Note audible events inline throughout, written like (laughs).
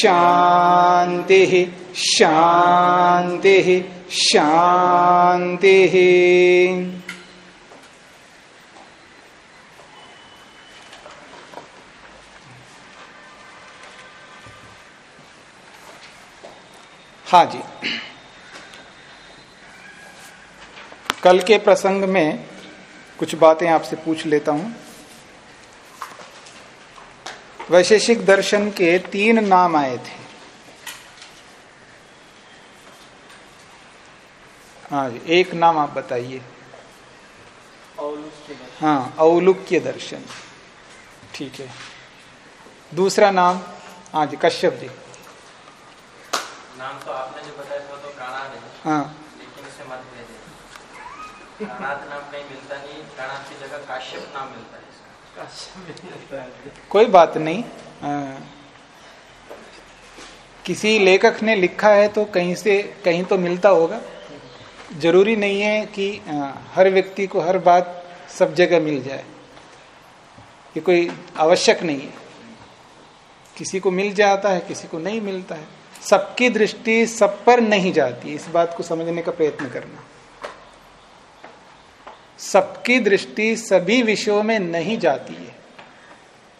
शान्तिः शांति शांति। हाँ जी। कल के प्रसंग में कुछ बातें आपसे पूछ लेता हूँ। वैशेषिक दर्शन के तीन नाम आए थे। हाँ एक नाम आप बताइए। हाँ औलुक्य दर्शन। ठीक है। दूसरा नाम हाँ जी कश्यप जी। नाम तो आपने जो बताया वो तो है। हाँ। लेकिन इसे मत भेजे। नाम कहीं मिलता नहीं की जगह काश्यप नाम मिलता है। कोई बात नहीं। आ, किसी लेखक ने लिखा है तो कहीं से कहीं तो मिलता होगा। ज़रूरी नहीं है कि आ, हर व्यक्ति को हर बात सब जगह मिल जाए। ये कोई आवश्यक नहीं है। किसी को मिल जाता है किसी को नहीं मिलता है। सबकी दृष्टि सब पर नहीं जाती इस बात को समझने का प्रयत्न करना। सबकी दृष्टि सभी विषयों में नहीं जाती है।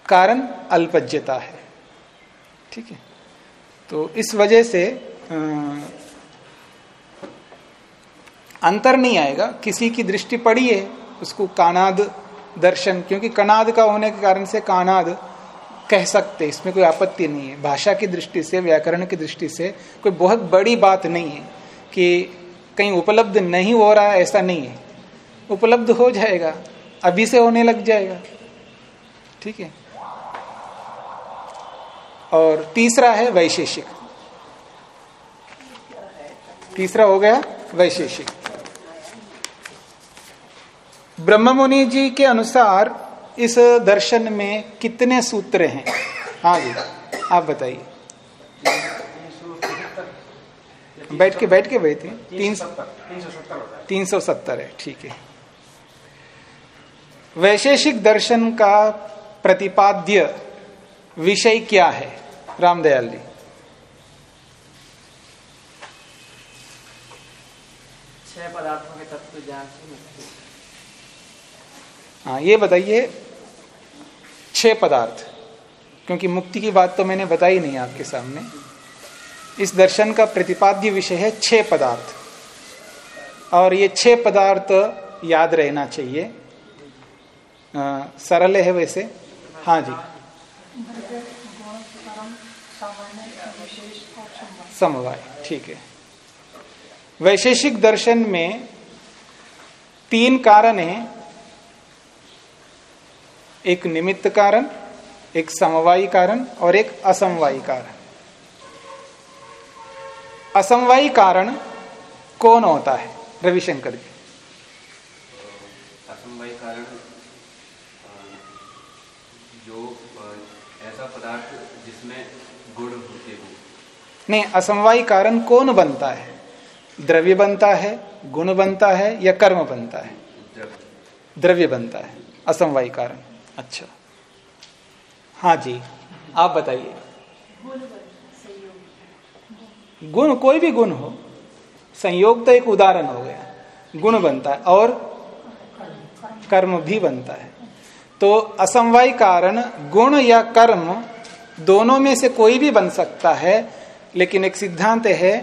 कारण अल्पज्यता है। ठीक है? तो इस वजह से अंतर नहीं आएगा। किसी की दृष्टि पड़ी है, उसको कानाद दर्शन, क्योंकि कनाद का होने के कारण से कानाद कह सकते इसमें कोई आपत्ति नहीं है। भाषा की दृष्टि से, व्याकरण की दृष्टि से कोई बहुत बड़ी बात नहीं है कि कहीं उपलब्ध नहीं हो रहा है, ऐसा नहीं है। उपलब्ध हो जाएगा, अभी से होने लग जाएगा। ठीक है? और तीसरा है वैशेषिक। तीसरा हो गया वैशेषिक। ब्रह्ममुनि जी के अनुसार इस दर्शन में कितने सूत्र हैं? हाँ जी आप बताइए। बैठ के बैठ के बैठे तीन तीन सौ सत्तर है, ठीक है। वैशेषिक दर्शन का प्रतिपाद्य विषय क्या है? रामदयाल जी। छह पदार्थों के तत्व ज्ञान से हाँ ये बताइए छह पदार्थ क्योंकि मुक्ति की बात तो मैंने बताई नहीं आपके सामने। इस दर्शन का प्रतिपाद्य विषय है छह पदार्थ। और ये छह पदार्थ याद रहना चाहिए। सरल है वैसे। हाँ जी। समवाय, ठीक है। वैशेषिक दर्शन में तीन कारण हैं। एक निमित्त कारण, एक समवायी कारण और एक असमवायी कारण। असमवायी कारण कौन होता है? रविशंकर जी। असमवाय कारण जो ऐसा पदार्थ जिसमें गुण होते हो। नहीं असमवाय कारण कौन बनता है? द्रव्य बनता है गुण बनता है या कर्म बनता है? जब द्रव्य बनता है असमवाय कारण। अच्छा। हाँ जी आप बताइए। गुण कोई भी गुण हो संयोग तो एक उदाहरण हो गया। गुण बनता है और कर्म भी बनता है। तो असमवाय कारण, गुण या कर्म दोनों में से कोई भी बन सकता है, लेकिन एक सिद्धांत है,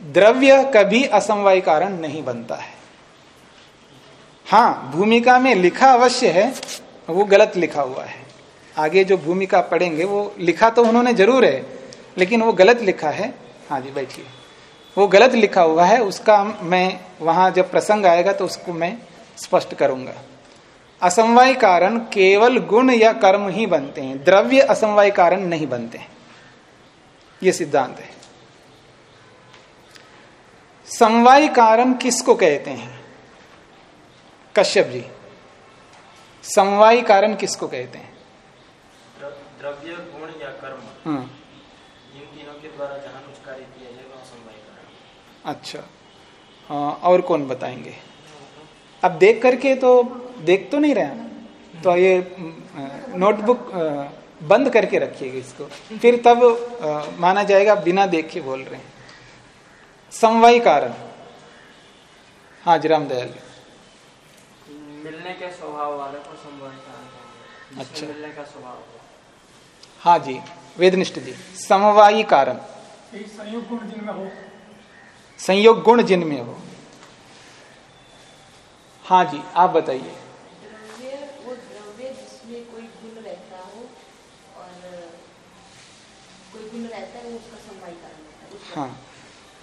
द्रव्य कभी असमवाय कारण नहीं बनता है। हाँ भूमिका में लिखा अवश्य है, वो गलत लिखा हुआ है। आगे जो भूमिका पढ़ेंगे, वो लिखा तो उन्होंने ज़रूर है, लेकिन वो गलत लिखा है। हाँ जी, बैठिए। वो गलत लिखा हुआ है, उसका मैं वहाँ जब प्रसंग आएगा तो उसको मैं स्पष्ट करूँगा। असमवाय कारण केवल गुण या कर्म ही बनते हैं। द्रव्य असमवाय कारण नहीं बनते ये सिद्धांत है। समवाय कारण किसको कहते हैं? कश्यप जी। समवाय कारण किसको कहते हैं? द्रव्य गुण या कर्म। हम्म इन तीनों के द्वारा जहाँ कुछ कार्य किया जाए वह समवाय कारण अच्छा। हाँ, और कौन बताएँगे? अब देख करके तो देख तो नहीं रहे तो ये नोटबुक बंद करके रखिएगा इसको। फिर तब माना जाएगा बिना देखे बोल रहे हैं। समवाय कारण। हाँ जी राम दयाल मिलने के स्वभाव वाले को समवाय कारण अच्छा। मिलने का स्वभाव हाँ। जी वेदनिष्ठ जी। समवायी कारण। संयोग गुण जिनमें हो। संयोग गुण जिनमें हो। हाँ जी आप बताइए द्रव्य वो द्रव्य जिसमें कोई गुण रहता हो और कोई गुण रहता है वो उसका समवाय कारण होता है।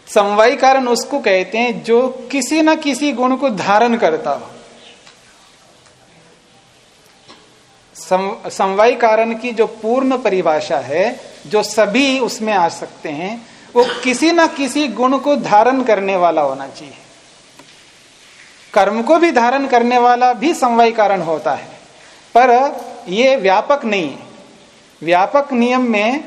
समवाय कारण उसको कहते हैं जो किसी न किसी गुण को धारण करता हो। सम, कारण की जो पूर्ण परिभाषा है जो सभी उसमें आ सकते हैं वो किसी न किसी गुण को धारण करने वाला होना चाहिए। कर्म को भी धारण करने वाला भी समवाय कारण होता है। पर ये व्यापक नहीं है। व्यापक नियम में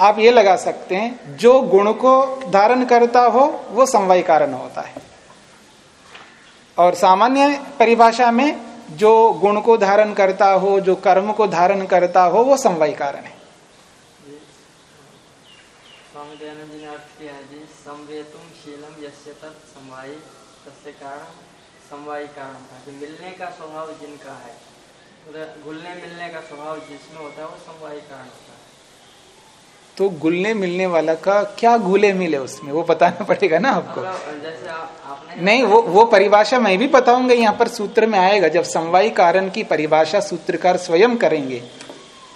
आप ये लगा सकते हैं, जो गुण को धारण करता हो, वो समवाय कारण होता है। और सामान्य परिभाषा में जो गुण को धारण करता हो, जो कर्म को धारण करता हो, वो समवाय कारण है। मिलने का स्वभाव जिनका है घुलने मिलने का स्वभाव जिसमें होता है, वो समवायी कारण होता है। तो गुलने मिलने वाला का क्या घुले मिले उसमें? वो बताना पड़ेगा ना आपको। मतलब आप, नहीं वो वो परिभाषा मैं भी बताऊँगा यहाँ पर सूत्र में आएगा जब समवाय कारण की परिभाषा सूत्रकार स्वयं करेंगे।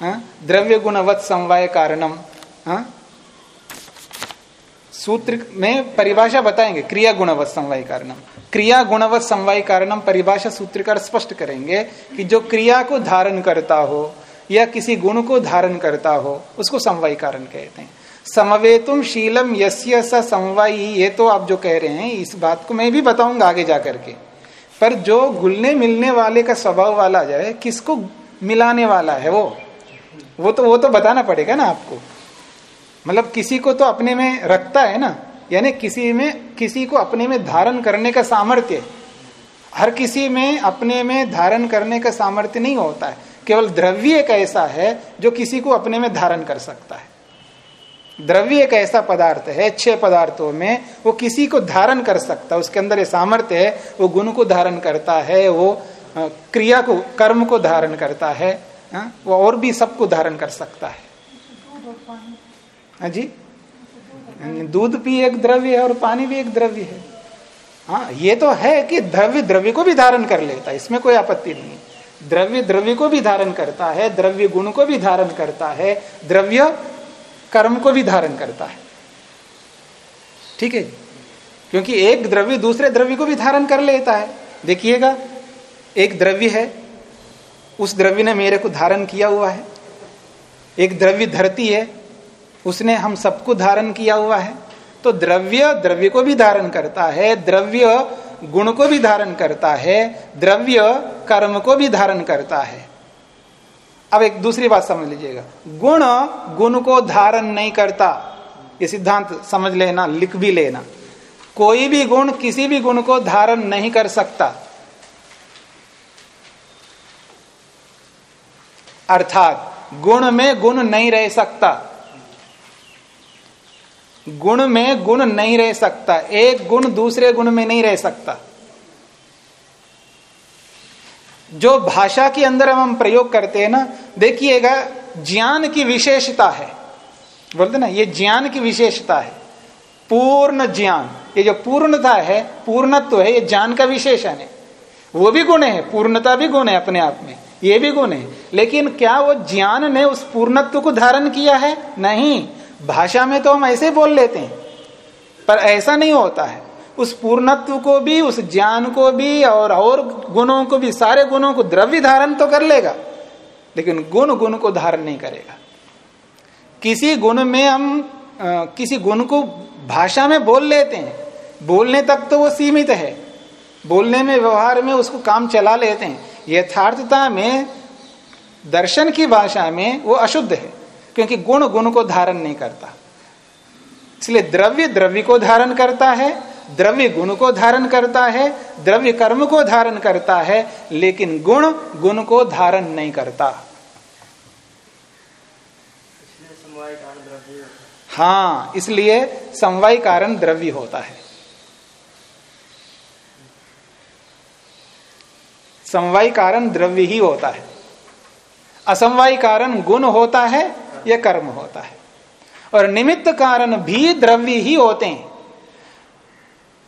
हाँ? द्रव्य गुणवत समवाय कारणम। हाँ? सूत्र में परिभाषा बताएँगे क्रिया गुणवत समवाय कारणम। क्रिया गुणवत समवाय कारणम परिभाषा सूत्रकार स्पष्ट करेंगे कि जो क्रिया को धारण करता हो या किसी गुण को धारण करता हो, उसको समवाय कारण कहते हैं। समवेतुम शीलम यस्य स समवायी, ये तो आप जो कह रहे हैं, इस बात को मैं भी बताऊँगा आगे जा करके पर जो घुलने मिलने वाले का स्वभाव वाला जाए, किसको मिलाने वाला है वो? वो तो वो तो बताना पड़ेगा ना आपको। मतलब किसी को तो अपने में रखता है ना, यानी किसी में, किसी को अपने में धारण करने का सामर्थ्य। हर किसी में अपने में धारण करने का सामर्थ्य नहीं होता है। केवल द्रव्य एक ऐसा है जो किसी को अपने में धारण कर सकता है। द्रव्य एक ऐसा पदार्थ है, छह पदार्थों में वो किसी को धारण कर सकता है। उसके अंदर ये सामर्थ्य है, वो गुण को धारण करता है, वो क्रिया को, कर्म को धारण करता है? वो और भी सबको धारण कर सकता है। हाँ जी? दूध भी एक द्रव्य है और पानी भी एक द्रव्य है। हाँ ये तो है कि द्रव्य द्रव्य को भी धारण कर लेता है, इसमें कोई आपत्ति नहीं है। द्रव्य द्रव्य को भी धारण करता है, द्रव्य गुण को भी धारण करता है, द्रव्य कर्म को भी धारण करता है। ठीक है? क्योंकि एक द्रव्य दूसरे द्रव्य को भी धारण कर लेता है। देखिएगा, एक द्रव्य है, उस द्रव्य ने मेरे को धारण किया हुआ है। एक द्रव्य धरती है, उसने हम सबको धारण किया हुआ है। तो द्रव्य द्रव्य को भी धारण करता है, द्रव्य गुण को भी धारण करता है, द्रव्य कर्म को भी धारण करता है। अब एक दूसरी बात समझ लीजिएगा। गुण गुण को धारण नहीं करता। ये सिद्धांत समझ लेना, लिख भी लेना। कोई भी गुण किसी भी गुण को धारण नहीं कर सकता। अर्थात, गुण में गुण नहीं रह सकता। गुण में गुण नहीं रह सकता। एक गुण दूसरे गुण में नहीं रह सकता। जो भाषा के अंदर हम प्रयोग करते हैं ना, देखिएगा, ज्ञान की विशेषता है। बोलते ना, ये ज्ञान की विशेषता है। पूर्ण ज्ञान, ये जो पूर्णता है, पूर्णत्व है, ये ज्ञान का विशेषण है। वो भी गुण है, पूर्णता भी गुण है अपने आप में, ये भी गुण है। लेकिन क्या वो ज्ञान ने उस पूर्णत्व को धारण किया है? नहीं। भाषा में तो हम ऐसे बोल लेते हैं पर ऐसा नहीं होता है। उस पूर्णत्व को भी उस ज्ञान को भी और और गुणों को भी सारे गुणों को द्रव्य धारण तो कर लेगा लेकिन गुण गुण को धारण नहीं करेगा। किसी गुण में हम आ, किसी गुण को भाषा में बोल लेते हैं बोलने तक तो वो सीमित है। बोलने में व्यवहार में उसको काम चला लेते हैं। यथार्थता में दर्शन की भाषा में वो अशुद्ध है। क्योंकि गुण गुण को धारण नहीं करता। इसलिए द्रव्य द्रव्य को धारण करता है द्रव्य गुण को धारण करता है द्रव्य कर्म को धारण करता है लेकिन गुण गुण को धारण नहीं करता। हाँ इसलिए समवाय कारण द्रव्य होता है। समवाय कारण द्रव्य ही होता है। असमवाय कारण गुण होता है या कर्म होता है। और निमित्त कारण भी द्रव्य ही होते हैं।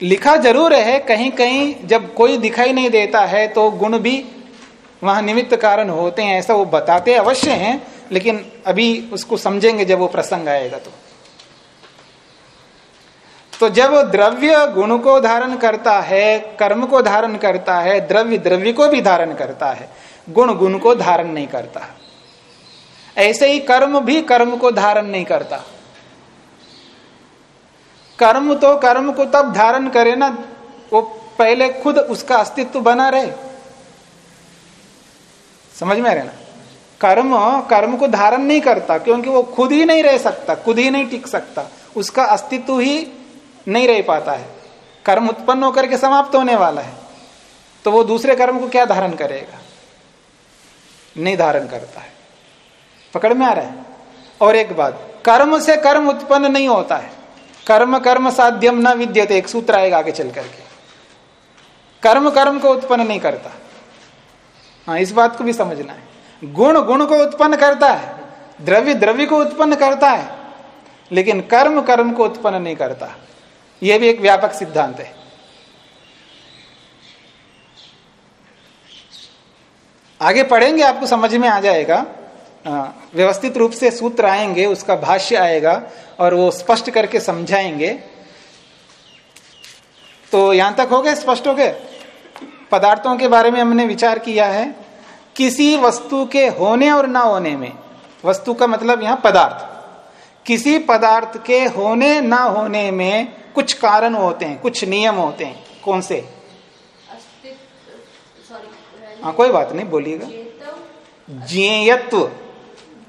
लिखा ज़रूर है कहीं कहीं जब कोई दिखाई नहीं देता है तो गुण भी वहाँ निमित्त कारण होते हैं, ऐसा वो बताते अवश्य हैं, लेकिन अभी उसको समझेंगे जब वो प्रसंग आएगा तो। तो जब द्रव्य गुण को धारण करता है, कर्म को धारण करता है, द्रव्य द्रव्य को भी धारण करता है, गुण गुण को धारण नहीं करता। ऐसे ही कर्म भी कर्म को धारण नहीं करता। कर्म तो कर्म को तब धारण करे ना, वो पहले खुद उसका अस्तित्व बना रहे। समझ में आ रहे ना? कर्म कर्म को धारण नहीं करता, क्योंकि वो खुद ही नहीं रह सकता, खुद ही नहीं टिक सकता, उसका अस्तित्व ही नहीं रह पाता है। कर्म उत्पन्न होकर के समाप्त होने वाला है। तो वो दूसरे कर्म को क्या धारण करेगा? नहीं धारण करता है। पकड़ में आ रहा है। और एक बात, कर्म से कर्म उत्पन्न नहीं होता है। कर्म कर्म साध्यम न विद्यते, एक सूत्र आएगा आगे चल करके। कर्म कर्म को उत्पन्न नहीं करता। हाँ इस बात को भी समझना है। गुण गुण को उत्पन्न करता है। द्रव्य द्रव्य को उत्पन्न करता है। लेकिन कर्म कर्म को उत्पन्न नहीं करता। यह भी एक व्यापक सिद्धांत है। आगे पढ़ेंगे, आपको समझ में आ जाएगा। व्यवस्थित रूप से सूत्र आएँगे उसका भाष्य आएगा और वो स्पष्ट करके समझाएँगे। तो यहाँ तक हो गए स्पष्ट हो गए? पदार्थों के बारे में हमने विचार किया है। किसी वस्तु के होने और ना होने में वस्तु का मतलब यहाँ पदार्थ। किसी पदार्थ के होने ना होने में कुछ कारण होते हैं कुछ नियम होते हैं। कौन से? हाँ कोई बात नहीं बोलिएगा। जियत्व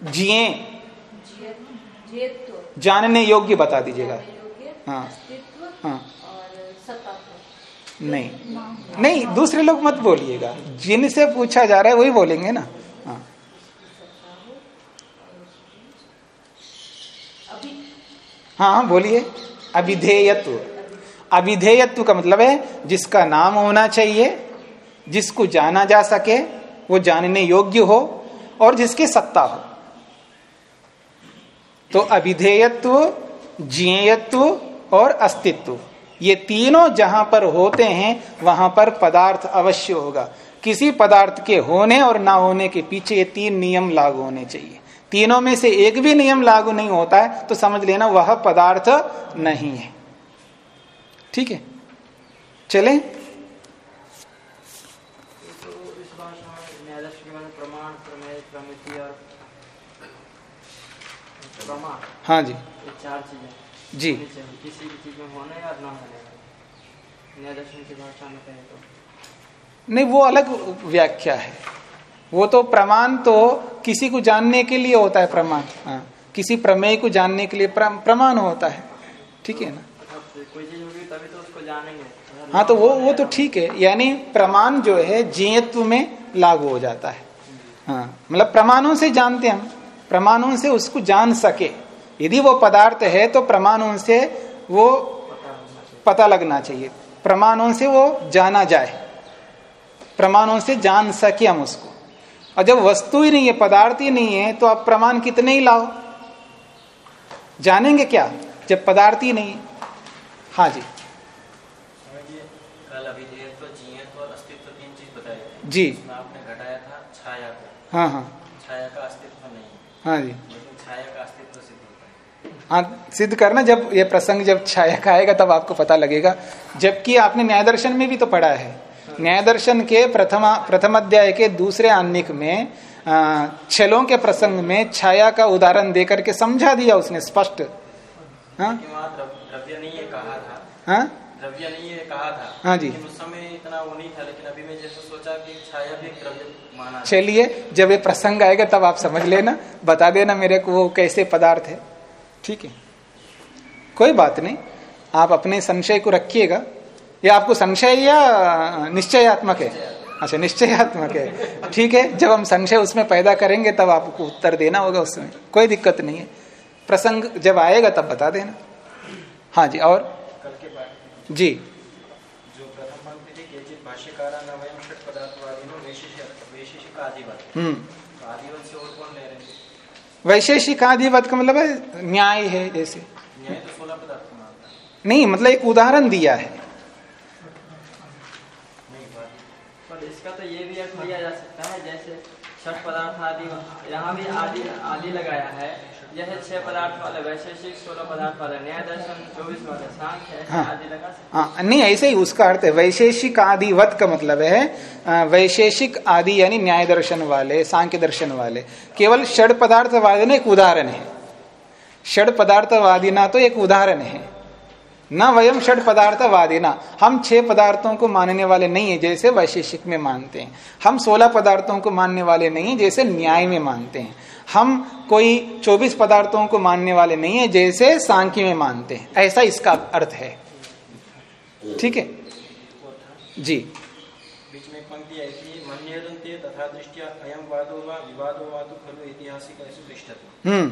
जिए। जानने योग्य बता दीजिएगा। हाँ। हाँ। नहीं। नहीं दूसरे लोग मत बोलिएगा। जिनसे पूछा जा रहा है वही बोलेंगे ना। हाँ। हाँ हाँ बोलिए। अभिधेयत्व। अभिधेयत्व का मतलब है जिसका नाम होना चाहिए जिसको जाना जा सके वो जानने योग्य हो और जिसकी सत्ता हो। तो अभिधेयत्व, जीयत्व और अस्तित्व। ये तीनों जहाँ पर होते हैं, वहाँ पर पदार्थ अवश्य होगा। किसी पदार्थ के होने और ना होने के पीछे ये तीन नियम लागू होने चाहिए। तीनों में से एक भी नियम लागू नहीं होता है तो समझ लेना वह पदार्थ नहीं है। ठीक है? चलें। हाँ जी। चार चीज़ें। जी। किसी भी चीज़ में होने और ना होने दर्शन की भाषा में कहें तो। नहीं वो अलग व्याख्या है। वो तो प्रमाण तो किसी को जानने के लिए होता है प्रमाण। हाँ किसी प्रमेय को जानने के लिए प्रमाण होता है। ठीक है ना? चीज़ होगी तभी तो उसको जानेंगे। हाँ तो वो वो तो ठीक है। यानी प्रमाण जो है जीयत्व में लागू हो जाता है। हाँ मतलब प्रमाणों से जानते हम। प्रमाणों से उसको जान सके। यदि वो पदार्थ है तो प्रमाणों से वो पता लगना चाहिए। प्रमाणों से वो जाना जाए। प्रमाणों से जान सके हम उसको। और जब वस्तु ही नहीं है पदार्थ ही नहीं है तो आप प्रमाण कितने ही लाओ। जानेंगे क्या? जब पदार्थ ही नहीं है। हाँ जी। तीन चीज़ जी। आपने घटाया था छाया को। हाँ हाँ। छाया का हाँ जी। सिद्ध हाँ। सिद्ध करना जब ये प्रसंग जब छाया का आएगा तब आपको पता लगेगा। जबकि आपने न्याय दर्शन में भी तो पढ़ा है। न्याय दर्शन के प्रथमा प्रथम अध्याय के दूसरे आनिक में छलों के प्रसंग में छाया का उदाहरण देकर के समझा दिया उसने स्पष्ट। हाँ? द्रव्य नहीं कहा था। हाँ? द्रव्य नहीं है कहा था। हाँ जी। उस समय इतना वो नहीं था लेकिन अभी मैं जैसे सोचा कि छाया भी द्रव्य माना चलिए जब ये प्रसंग आएगा तब आप समझ लेना बता देना मेरे को वो कैसे पदार्थ है। ठीक है? कोई बात नहीं आप अपने संशय को रखिएगा। ये आपको संशय या निश्चयात्मक है? अच्छा निश्चयात्मक है। ठीक है जब हम संशय उसमें पैदा करेंगे तब आपको उत्तर देना होगा उसमें। कोई दिक्कत नहीं है। प्रसंग जब आएगा तब बता देना। हाँ जी और? जी। वैशेषिक आदिवत। हम्म। तो आदिवत से और कौन ले रहे हैं? वैशेषिक आदिवत का मतलब है न्याय है जैसे। न्याय तो है नहीं मतलब एक उदाहरण दिया है। इसका तो ये भी अर्थ लिया जा सकता है जैसे छठ पदार्थ आदि यहाँ भी आदि आदि लगाया है। जैसे छह पदार्थ वाले वैशेषिक सोलह पदार्थ वाले न्याय दर्शन चौबीस वाले सांख्य है हाँ। आदि लगा हाँ। नहीं ऐसे ही उसका अर्थ है वैशेषिक आदिवत का मतलब है वैशेषिक आदि यानी न्याय दर्शन वाले सांख्य दर्शन वाले। केवल षड पदार्थवादी ना एक उदाहरण है। षड पदार्थवादी ना तो एक उदाहरण है। न वयम षड पदार्थवादी ना। हम छह पदार्थों को मानने वाले नहीं है जैसे वैशेषिक में मानते हैं। हम सोलह पदार्थों को मानने वाले नहीं है जैसे न्याय में मानते हैं। हम कोई चौबीस पदार्थों को मानने वाले नहीं है जैसे सांख्य में मानते हैं। ऐसा इसका अर्थ है। ठीक है? जी। बीच में पंक्ति आई थी तथा दृष्टिया अयम वादो वा विवादो वा तो खलु ऐतिहासिक हम्म।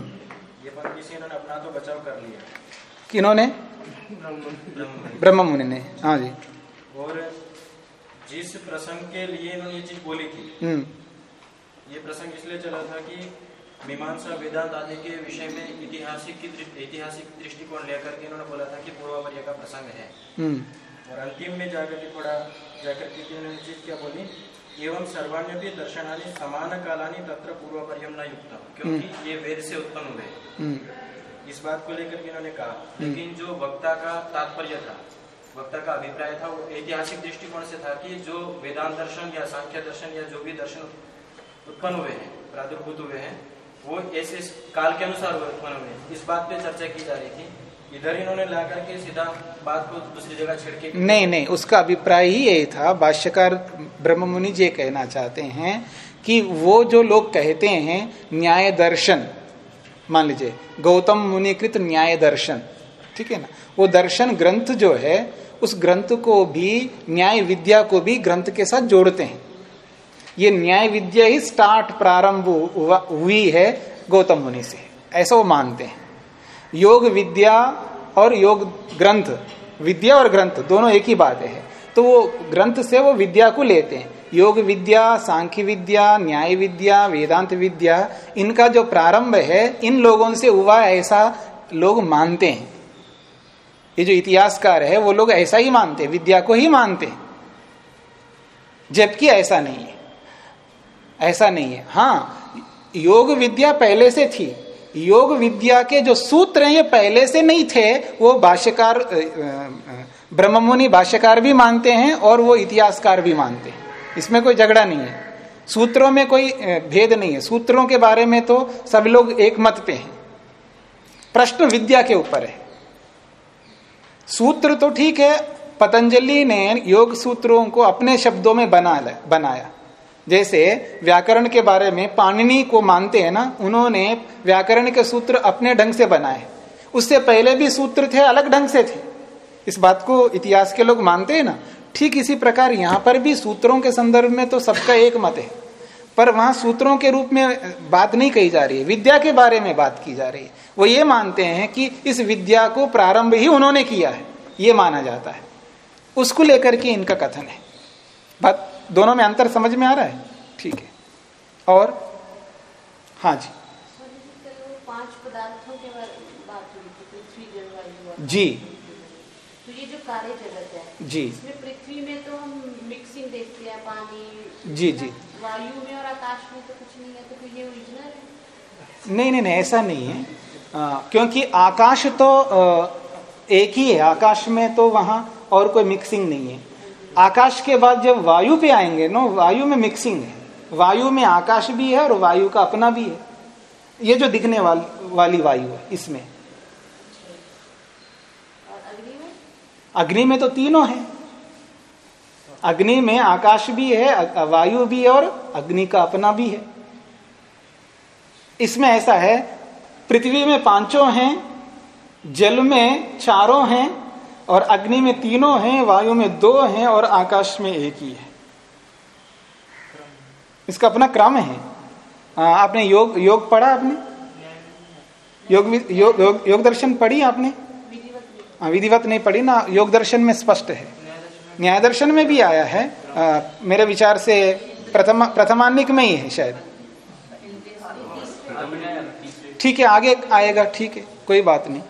ये पंक्ति से इन्होंने अपना तो बचाव कर लिया। किन्होंने? ब्रह्म ब्रह्म मुनि ने। हाँ जी। और जिस प्रसंग के लिए इन्होंने ये चीज़ बोली थी हम्म। ये प्रसंग इसलिए चला था कि मीमांसा वेदांत आदि के विषय में ऐतिहासिक की दृष्टि- ऐतिहासिक दृष्टिकोण लेकर के इन्होंने बोला था कि पूर्वावर्य का प्रसंग है। हम्म। और अंतिम में जाकर के थोड़ा जाकर के इन्होंने चीज़ क्या बोली एवं सर्वाण्य दर्शनानि समान कालानी तत्र पूर्वापर्यम न युक्त क्योंकि ये वेद से उत्पन्न हुए। हम्म। इस बात को लेकर के इन्होंने कहा लेकिन जो वक्ता का तात्पर्य था वक्ता का अभिप्राय था वो ऐतिहासिक दृष्टिकोण से था कि जो वेदांत दर्शन या सांख्य दर्शन या जो भी दर्शन उत्पन्न हुए हैं प्रादुर्भूत हुए हैं वो ऐसे काल के अनुसार हुए हैं। इस बात पे चर्चा की जा रही थी इधर इन्होंने ला करके सीधा बात को दूसरी जगह छिड़ के नहीं नहीं, उसका अभिप्राय ही यही था। भाष्यकार ब्रह्म मुनि जी कहना चाहते हैं कि वो जो लोग कहते हैं, न्याय दर्शन, मान लीजिए, गौतम मुनि कृत न्याय दर्शन, ठीक है ना? वो दर्शन ग्रंथ जो है, उस ग्रंथ को भी, न्याय विद्या को भी ग्रंथ के साथ जोड़ते हैं। ये न्याय विद्या ही स्टार्ट प्रारंभ हुई है गौतम मुनि से। ऐसा वो मानते हैं। योग विद्या और योग ग्रंथ, विद्या और ग्रंथ दोनों एक ही बात है। तो वो ग्रंथ से वो विद्या को लेते हैं। योग विद्या, सांख्य विद्या, न्याय विद्या, वेदांत विद्या, इनका जो प्रारंभ है, इन लोगों से हुआ ऐसा लोग मानते हैं। ये जो इतिहासकार है, वो लोग ऐसा ही मानते हैं, विद्या को ही मानते हैं। जबकि ऐसा नहीं है। ऐसा नहीं है। हाँ योग विद्या पहले से थी। योग विद्या के जो सूत्र हैं, ये पहले से नहीं थे। वो भाष्यकार ब्रह्ममुनि भाष्यकार भी मानते हैं और वो इतिहासकार भी मानते हैं। इसमें कोई झगड़ा नहीं है। सूत्रों में कोई भेद नहीं है। सूत्रों के बारे में तो सब लोग एक मत पे हैं। प्रश्न विद्या के ऊपर है। सूत्र तो ठीक है, पतंजलि ने योग सूत्रों को अपने शब्दों में बना बनाया। जैसे व्याकरण के बारे में पाणिनि को मानते हैं ना, उन्होंने व्याकरण के सूत्र अपने ढंग से बनाए। उससे पहले भी सूत्र थे, अलग ढंग से थे। इस बात को इतिहास के लोग मानते हैं ना, ठीक इसी प्रकार यहाँ पर भी सूत्रों के संदर्भ में तो सबका एक मत है। पर वहाँ सूत्रों के रूप में बात नहीं कही जा रही है, विद्या के बारे में बात की जा रही है। वो ये मानते हैं कि इस विद्या को प्रारंभ ही उन्होंने किया है, ये माना जाता है। उसको लेकर के इनका कथन है। बात दोनों में अंतर समझ में आ रहा है? ठीक है। और? हाँ जी। पाँच जी। तो ये जो। कार्य जगत है जी इसमें पृथ्वी में तो हम मिक्सिंग देखते हैं पानी जी, जी। वायु में और आकाश में तो कुछ नहीं है तो ये ओरिजिनल है नहीं नहीं नहीं ऐसा नहीं है। आ, क्योंकि आकाश तो आ, एक ही है। आकाश में तो वहाँ और कोई मिक्सिंग नहीं है। आकाश के बाद जब वायु पे आएँगे नो वायु में मिक्सिंग है। वायु में आकाश भी है और वायु का अपना भी है। ये जो दिखने वाली वाली वायु है, इसमें। अग्नि में तो तीनों है। अग्नि में आकाश भी है वायु भी है और अग्नि का अपना भी है। इसमें ऐसा है, पृथ्वी में पाँचों हैं, जल में चारों हैं और अग्नि में तीनों हैं वायु में दो हैं और आकाश में एक ही है। इसका अपना क्रम है। आ, आपने योग योग पढ़ा आपने? योग योग योग, योग दर्शन पढ़ी आपने? विधिवत नहीं विधिवत नहीं पढ़ी ना योग दर्शन में स्पष्ट है। न्याय दर्शन में भी आया है। आ, मेरे विचार से प्रथम प्रथमानिक में ही है शायद। ठीक है आगे आएगा ठीक है कोई बात नहीं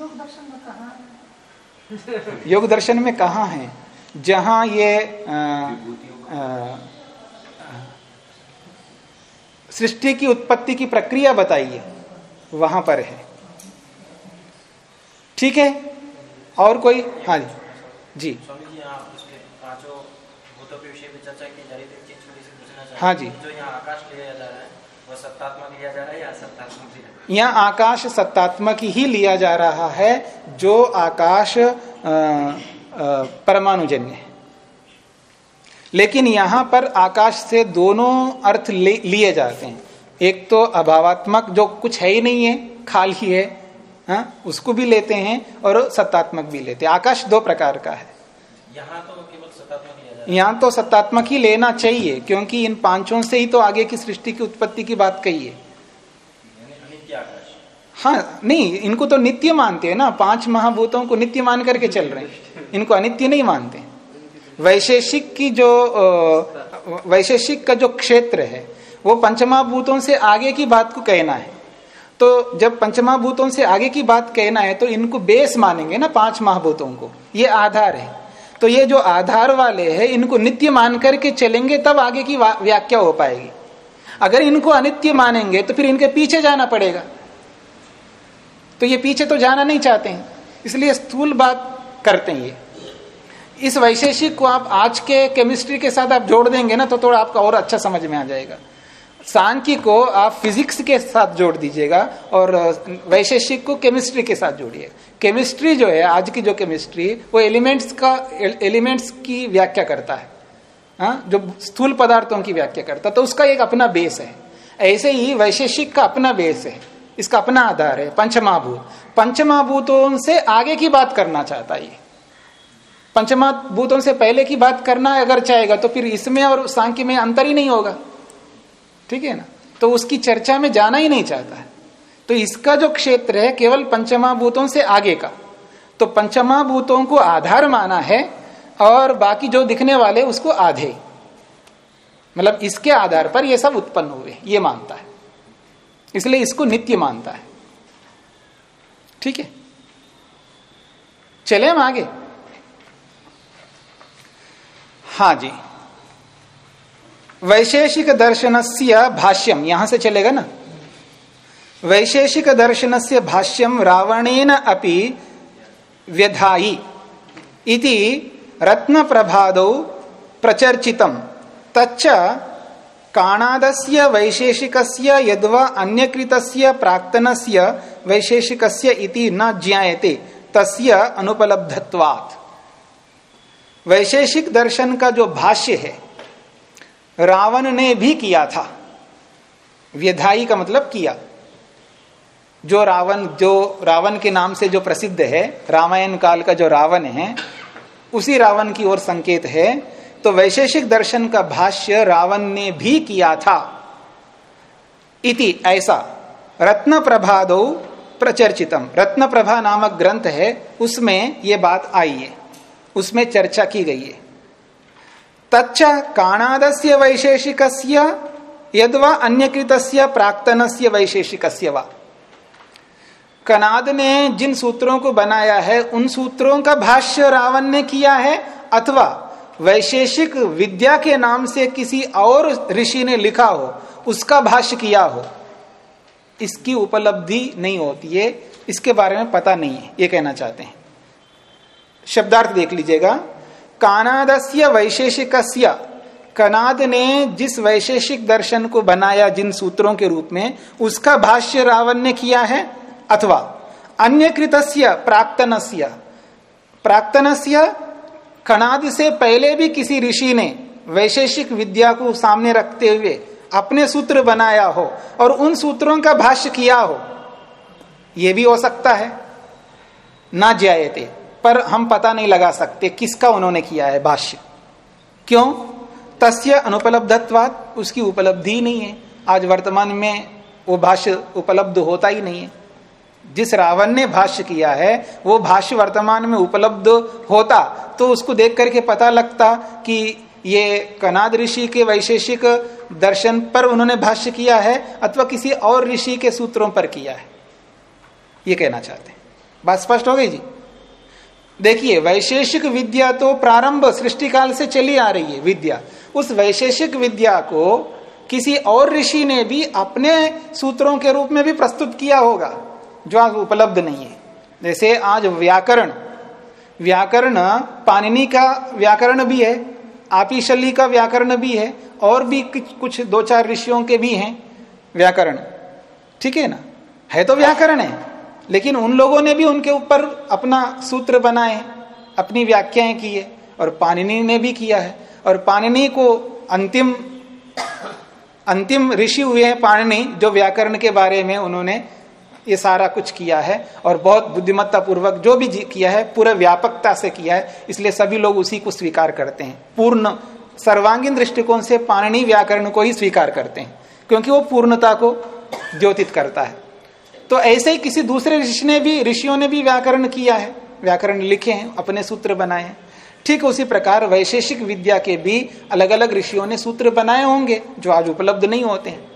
योग दर्शन में कहा योग दर्शन में कहा है? जहाँ ये सृष्टि की उत्पत्ति की प्रक्रिया बताई है वहाँ पर है। ठीक है? और कोई? हाँ जी। जी। हाँ जी। जो यहाँ आकाश लिया जा रहा है यहाँ आकाश सत्तात्मक ही लिया जा रहा है, जो आकाश परमाणुजन्य है। लेकिन यहाँ पर आकाश से दोनों अर्थ लिए जाते हैं। एक तो अभावात्मक, जो कुछ है ही नहीं है, खाली है, हा? उसको भी लेते हैं और सत्तात्मक भी लेते हैं। आकाश दो प्रकार का है। यहाँ तो केवल सत्तात्मक यहाँ तो सत्तात्मक ही लेना चाहिए क्योंकि इन पाँचों से ही तो आगे की सृष्टि की उत्पत्ति की बात कही है। है हाँ नहीं इनको तो नित्य मानते हैं ना पाँच महाभूतों को नित्य मान करके चल रहे हैं। इनको अनित्य नहीं मानते। वैशेषिक की जो वैशेषिक का जो क्षेत्र है वो पंचमहाभूतों से आगे की बात को कहना है। तो जब पंचमहाभूतों से आगे की बात कहना है तो इनको बेस मानेंगे ना पाँच महाभूतों को। ये आधार है। तो ये जो आधार वाले हैं, इनको नित्य मान करके चलेंगे, तब आगे की व्याख्या हो पाएगी। अगर इनको अनित्य मानेंगे तो फिर इनके पीछे जाना पड़ेगा। तो ये पीछे तो जाना नहीं चाहते हैं, इसलिए स्थूल बात करते हैं ये। इस वैशेषिक को आप आज के केमिस्ट्री के साथ आप जोड़ देंगे ना तो थोड़ा आपका और अच्छा समझ में आ जाएगा। सांख्य को आप फिजिक्स के साथ जोड़ दीजिएगा, और वैशेषिक को केमिस्ट्री के साथ जोड़िए। केमिस्ट्री जो है, आज की जो केमिस्ट्री वो एलिमेंट्स का एलिमेंट्स की व्याख्या करता है। हाँ जो स्थूल पदार्थों की व्याख्या करता है। तो उसका एक अपना बेस है। ऐसे ही वैशेषिक का अपना बेस है। इसका अपना आधार है, पंचमहाभूत। पंचमहाभूतों से आगे की बात करना चाहता है पंचमहाभूतों से पहले की बात करना अगर चाहेगा तो फिर इसमें और सांख्य में अंतर ही नहीं होगा। ठीक है ना? तो उसकी चर्चा में जाना ही नहीं चाहता है। तो इसका जो क्षेत्र है केवल पंचमहाभूतों से आगे का। तो पंचमहाभूतों को आधार माना है और बाकी जो दिखने वाले उसको आधे। मतलब इसके आधार पर ये सब उत्पन्न हुए, ये मानता है। इसलिए इसको नित्य मानता है। ठीक है? चले हम आगे। हाँ जी। वैशेषिक दर्शनस्य भाष्यम, यहाँ से चलेगा ना? वैशेषिक दर्शन से भाष्यम रावणेन अपि व्यधायि इति रत्न प्रभादौ प्रचर्चितम। तच्च काणादस्य वैशेषिकस्य यद्वा अन्यकृतस्य प्राक्तनस्य वैशेषिकस्य इति न ज्ञायते, तस्य अनुपलब्धत्वात्। वैशेषिक दर्शन का जो भाष्य है, रावण ने भी किया था। व्यधाई का मतलब किया। जो रावण जो रावण के नाम से जो प्रसिद्ध है, रामायण काल का जो रावण है, उसी रावण की ओर संकेत है। तो वैशेषिक दर्शन का भाष्य रावण ने भी किया था। इति ऐसा। रत्न प्रभादो प्रचर्चितम। रत्न प्रभा नामक ग्रंथ है, उसमें ये बात आई है। उसमें चर्चा की गई है। तच्च काणादस्य वैशेषिकस्य, यद्वा अन्यकृतस्य प्राक्तनस्य वैशेषिकस्य वा। कनाद ने जिन सूत्रों को बनाया है, उन सूत्रों का भाष्य रावण ने किया है, अथवा वैशेषिक विद्या के नाम से किसी और ऋषि ने लिखा हो, उसका भाष्य किया हो। इसकी उपलब्धि नहीं होती है, इसके बारे में पता नहीं है, ये कहना चाहते हैं। शब्दार्थ देख लीजिएगा। कानादस्य वैशेषिक कनाद ने जिस वैशेषिक दर्शन को बनाया जिन सूत्रों के रूप में, उसका भाष्य रावण ने किया है अथवा अन्य कृतस्य प्राक्तनस्य। प्राक्तनस्य कनाद से पहले भी किसी ऋषि ने वैशेषिक विद्या को सामने रखते हुए अपने सूत्र बनाया हो और उन सूत्रों का भाष्य किया हो यह भी हो सकता है। ना जायते पर हम पता नहीं लगा सकते किसका उन्होंने किया है भाष्य। क्यों? तस्य अनुपलब्धत्वात उसकी उपलब्धि नहीं है। आज वर्तमान में वो भाष्य उपलब्ध होता ही नहीं है। जिस रावण ने भाष्य किया है, वो भाष्य वर्तमान में उपलब्ध होता। तो उसको देख करके पता लगता कि ये कनाद ऋषि के वैशेषिक दर्शन पर उन्होंने भाष्य किया है, अथवा किसी और ऋषि के सूत्रों पर किया है। ये कहना चाहते हैं। बात स्पष्ट हो गई जी? देखिए, वैशेषिक विद्या तो प्रारंभ सृष्टि काल से चली आ रही है, विद्या। उस वैशेषिक विद्या को किसी और ऋषि ने भी अपने सूत्रों के रूप में भी प्रस्तुत किया होगा। जो आज उपलब्ध नहीं है। जैसे आज व्याकरण। व्याकरण पानिनी का व्याकरण भी है आपिशली का व्याकरण भी है, और भी कुछ दो चार ऋषियों के भी हैं व्याकरण। ठीक है ना? है तो व्याकरण है, लेकिन उन लोगों ने भी उनके ऊपर अपना सूत्र बनाए, अपनी व्याख्याएँ की है, और पानिनी ने भी किया है। और पानिनी को अंतिम अंतिम ऋषि हुए हैं पाणिनि, जो व्याकरण के बारे में उन्होंने ये सारा कुछ किया है और बहुत बुद्धिमत्ता पूर्वक जो भी किया है, पूरे व्यापकता से किया है, इसलिए सभी लोग उसी को स्वीकार करते हैं। पूर्ण, सर्वांगीण दृष्टिकोण से पाणनी व्याकरण को ही स्वीकार करते हैं, क्योंकि वो पूर्णता को द्योतित करता है। तो ऐसे ही किसी दूसरे ऋषि ने भी, ऋषियों ने भी व्याकरण किया है, व्याकरण लिखे हैं, अपने सूत्र बनाए हैं। ठीक उसी प्रकार वैशेषिक विद्या के भी अलग अलग ऋषियों ने सूत्र बनाए होंगे, जो आज उपलब्ध नहीं होते हैं।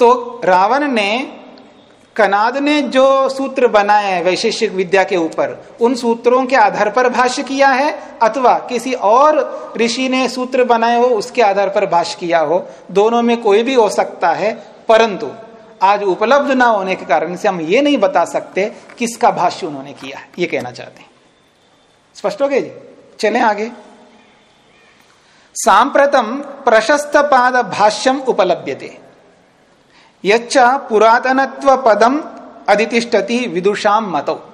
तो रावण ने कनाद ने जो सूत्र बनाए हैं वैशेषिक विद्या के ऊपर, उन सूत्रों के आधार पर भाष्य किया है, अथवा किसी और ऋषि ने सूत्र बनाए हो, उसके आधार पर भाष्य किया हो, दोनों में कोई भी हो सकता है, परंतु आज उपलब्ध ना होने के कारण से हम ये नहीं बता सकते किसका भाष्य उन्होंने किया है, ये कहना चाहते हैं। स्पष्ट हो गए जी? चले आगे। सांप्रतम प्रशस्त पाद भाष्यम उपलब्धते यच्च पुरातनत्व पदम अधितिष्ठति विदुषाम मतो।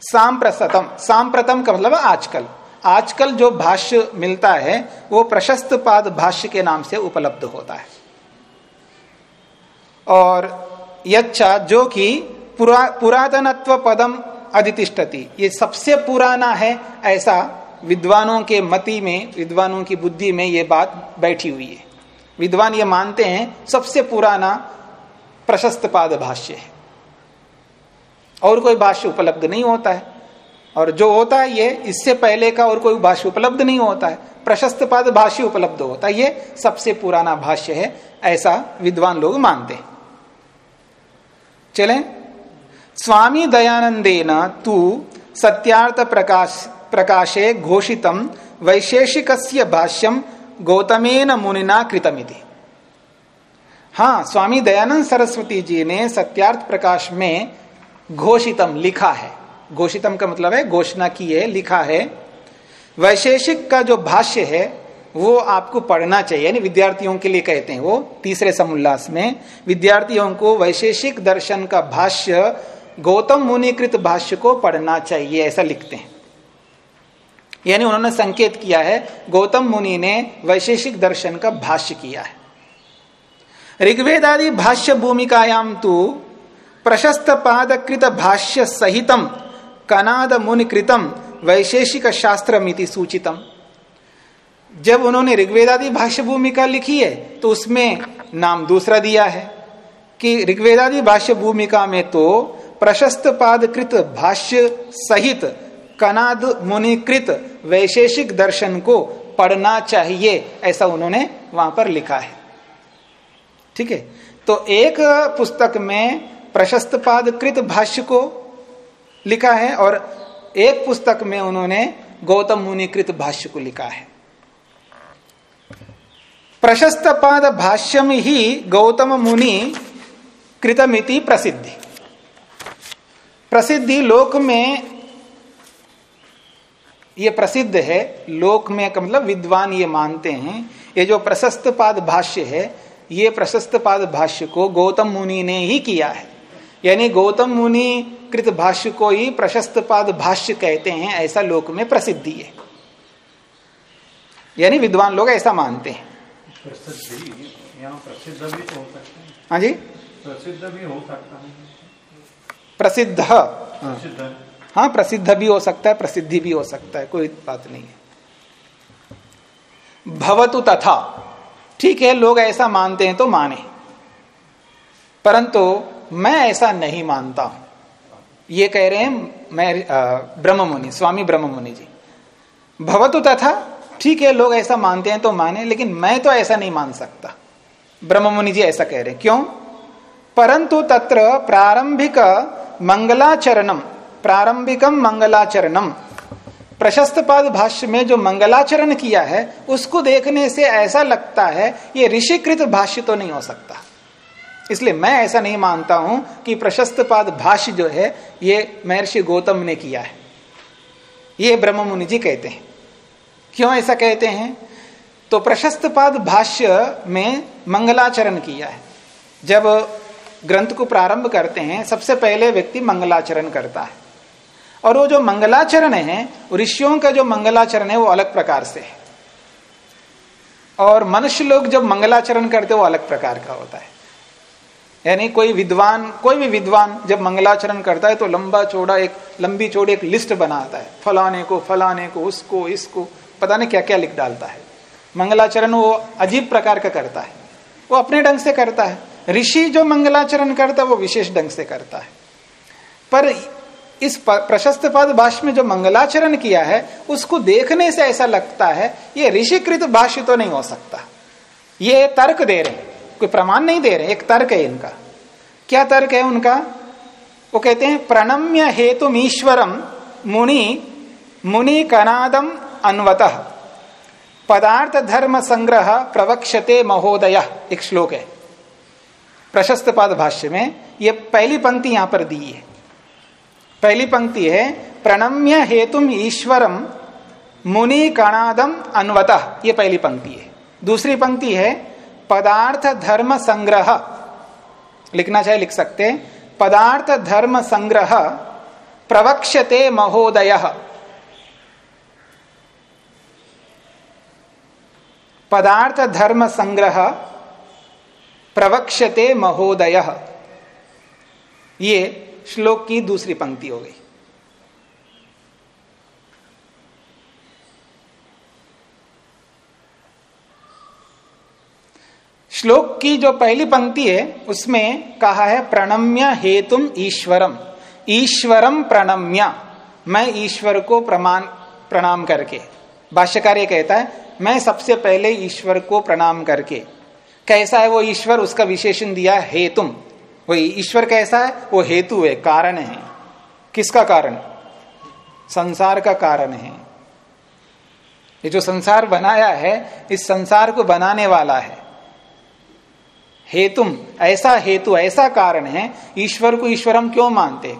सांप्रसतम। सांप्रतम का मतलब आजकल। आजकल जो भाष्य मिलता है वो प्रशस्त पाद भाष्य के नाम से उपलब्ध होता है। और यच्छा जो कि पुरा, पुरातनत्व पदम अधितिष्ठति ये सबसे पुराना है ऐसा विद्वानों के मति में विद्वानों की बुद्धि में ये बात बैठी हुई है। विद्वान ये मानते हैं, सबसे पुराना प्रशस्त पाद भाष्य है। और कोई भाष्य उपलब्ध नहीं होता है। और जो होता है ये, इससे पहले का और कोई भाष्य उपलब्ध नहीं होता है। प्रशस्त पाद भाष्य उपलब्ध होता है, ये सबसे पुराना भाष्य है, ऐसा विद्वान लोग मानते हैं। चलें। स्वामी दयानंदेन तू सत्यार्थ प्रकाश, प्रकाशे घोषितम वैशेषिक भाष्यम गौतमेन मुनिना कृतमिति हाँ स्वामी दयानंद सरस्वती जी ने सत्यार्थ प्रकाश में घोषितम लिखा है। घोषितम का मतलब है, घोषणा की है, लिखा है। वैशेषिक का जो भाष्य है, वो आपको पढ़ना चाहिए। यानी विद्यार्थियों के लिए कहते हैं वो, तीसरे समुल्लास में, विद्यार्थियों को वैशेषिक दर्शन का भाष्य, गौतम मुनिकृत भाष्य को पढ़ना चाहिए, ऐसा लिखते हैं। यानी उन्होंने संकेत किया है, गौतम मुनि ने वैशेषिक दर्शन का भाष्य किया है। ऋग्वेद आदि भाष्य भूमिकायाम तो प्रशस्त पादकृत भाष्य सहितम कनाद मुनि कृतम वैशेषिक शास्त्र मिति सूचितम जब उन्होंने ऋग्वेदादि भाष्य भूमिका लिखी है तो उसमें नाम दूसरा दिया है कि ऋग्वेदादि भाष्य भूमिका में तो प्रशस्त पादकृत भाष्य सहित कनाद मुनिकृत वैशेषिक दर्शन को पढ़ना चाहिए, ऐसा उन्होंने वहाँ पर लिखा है। ठीक है? तो एक पुस्तक में प्रशस्त पाद कृत भाष्य को लिखा है और एक पुस्तक में उन्होंने गौतम मुनि कृत भाष्य को लिखा है। प्रशस्त पाद भाष्यम ही गौतम मुनि कृतमिति प्रसिद्धि। प्रसिद्धि लोक में ये प्रसिद्ध है लोक में मतलब विद्वान ये मानते हैं ये जो प्रशस्त पाद भाष्य है ये प्रशस्त पाद भाष्य को गौतम मुनि ने ही किया है। यानी गौतम मुनि कृत भाष्य को ही प्रशस्त पाद भाष्य कहते हैं ऐसा लोक में प्रसिद्धि है। यानी विद्वान लोग ऐसा मानते हैं। प्रसिद्ध भी हो सकता है। हाँ जी? प्रसिद्ध भी हो सकता है। प्रसिद्ध। हाँ प्रसिद्ध भी हो सकता है, प्रसिद्धि भी हो सकता है, कोई बात नहीं है। भवतु तथा, ठीक है, लोग ऐसा मानते हैं तो माने। परंतु मैं ऐसा नहीं मानता हूँ। ये कह रहे हैं मैं ब्रह्म मुनि स्वामी ब्रह्म मुनि जी। भवतु तथा, ठीक है, लोग ऐसा मानते हैं तो माने, लेकिन मैं तो ऐसा नहीं मान सकता। ब्रह्म मुनि जी ऐसा कह रहे हैं। क्यों? परंतु तत्र प्रारंभिक मंगलाचरणम प्रारंभिकम मंगलाचरणम। प्रशस्त पाद भाष्य में जो मंगलाचरण किया है, उसको देखने से ऐसा लगता है, ये ऋषिकृत भाष्य तो नहीं हो सकता। इसलिए मैं ऐसा नहीं मानता हूँ कि प्रशस्त पाद भाष्य जो है, ये महर्षि गौतम ने किया है। ये ब्रह्म मुनि जी कहते हैं। क्यों ऐसा कहते हैं? तो प्रशस्त पाद भाष्य में मंगलाचरण किया है। जब ग्रंथ को प्रारंभ करते हैं, सबसे पहले व्यक्ति मंगलाचरण करता है। और वो जो मंगलाचरण है ऋषियों का जो मंगलाचरण है, वो अलग प्रकार से है। और मनुष्य लोग जब मंगलाचरण करते वो अलग प्रकार का होता है। यानी कोई विद्वान, कोई भी विद्वान जब मंगलाचरण करता है तो लंबा चौड़ा एक, लंबी चौड़ी एक लिस्ट बनाता है। फलाने को फलाने को, उसको, इसको, पता नहीं क्या क्या लिख डालता है। मंगलाचरण वो अजीब प्रकार का करता है। वो अपने ढंग से करता है। ऋषि जो मंगलाचरण करता है, वो विशेष ढंग से करता है। पर इस प्रशस्त पद भाष्य में जो मंगलाचरण किया है, उसको देखने से ऐसा लगता है, ये ऋषिकृत भाष्य तो नहीं हो सकता। ये तर्क दे रहे कोई प्रमाण नहीं दे रहे, एक तर्क है इनका। क्या तर्क है उनका? वो कहते हैं, प्रणम्य हेतु ईश्वरम मुनि मुनि कनादम अन्वत। पदार्थ धर्म संग्रह प्रवक्षते महोदय, एक श्लोक है। प्रशस्त पद भाष्य में ये पहली पंक्ति यहाँ पर दी है। पहली पंक्ति है, प्रणम्य हेतुम ईश्वरम मुनि कणादम अन्वत। ये पहली पंक्ति है। दूसरी पंक्ति है, पदार्थ धर्म संग्रह। लिखना चाहे लिख सकते पदार्थ धर्म संग्रह, प्रवक्ष्यते महोदय। पदार्थ धर्म संग्रह, प्रवक्ष्यते महोदय। ये श्लोक की दूसरी पंक्ति हो गई। श्लोक की जो पहली पंक्ति है, उसमें कहा है, प्रणम्य हेतुम ईश्वरम। ईश्वरम प्रणम्य। मैं ईश्वर को प्रमाण, प्रणाम करके। भाष्यकार कहता है, मैं सबसे पहले ईश्वर को प्रणाम करके। कैसा है वो ईश्वर? उसका विशेषण दिया हेतुम। वही ईश्वर कैसा है, वो हेतु है, कारण है। किसका कारण? संसार का कारण है। ये जो संसार बनाया है, इस संसार को बनाने वाला है। हेतुम, ऐसा हेतु, ऐसा कारण है, ईश्वर को ईश्वर हम क्यों मानते?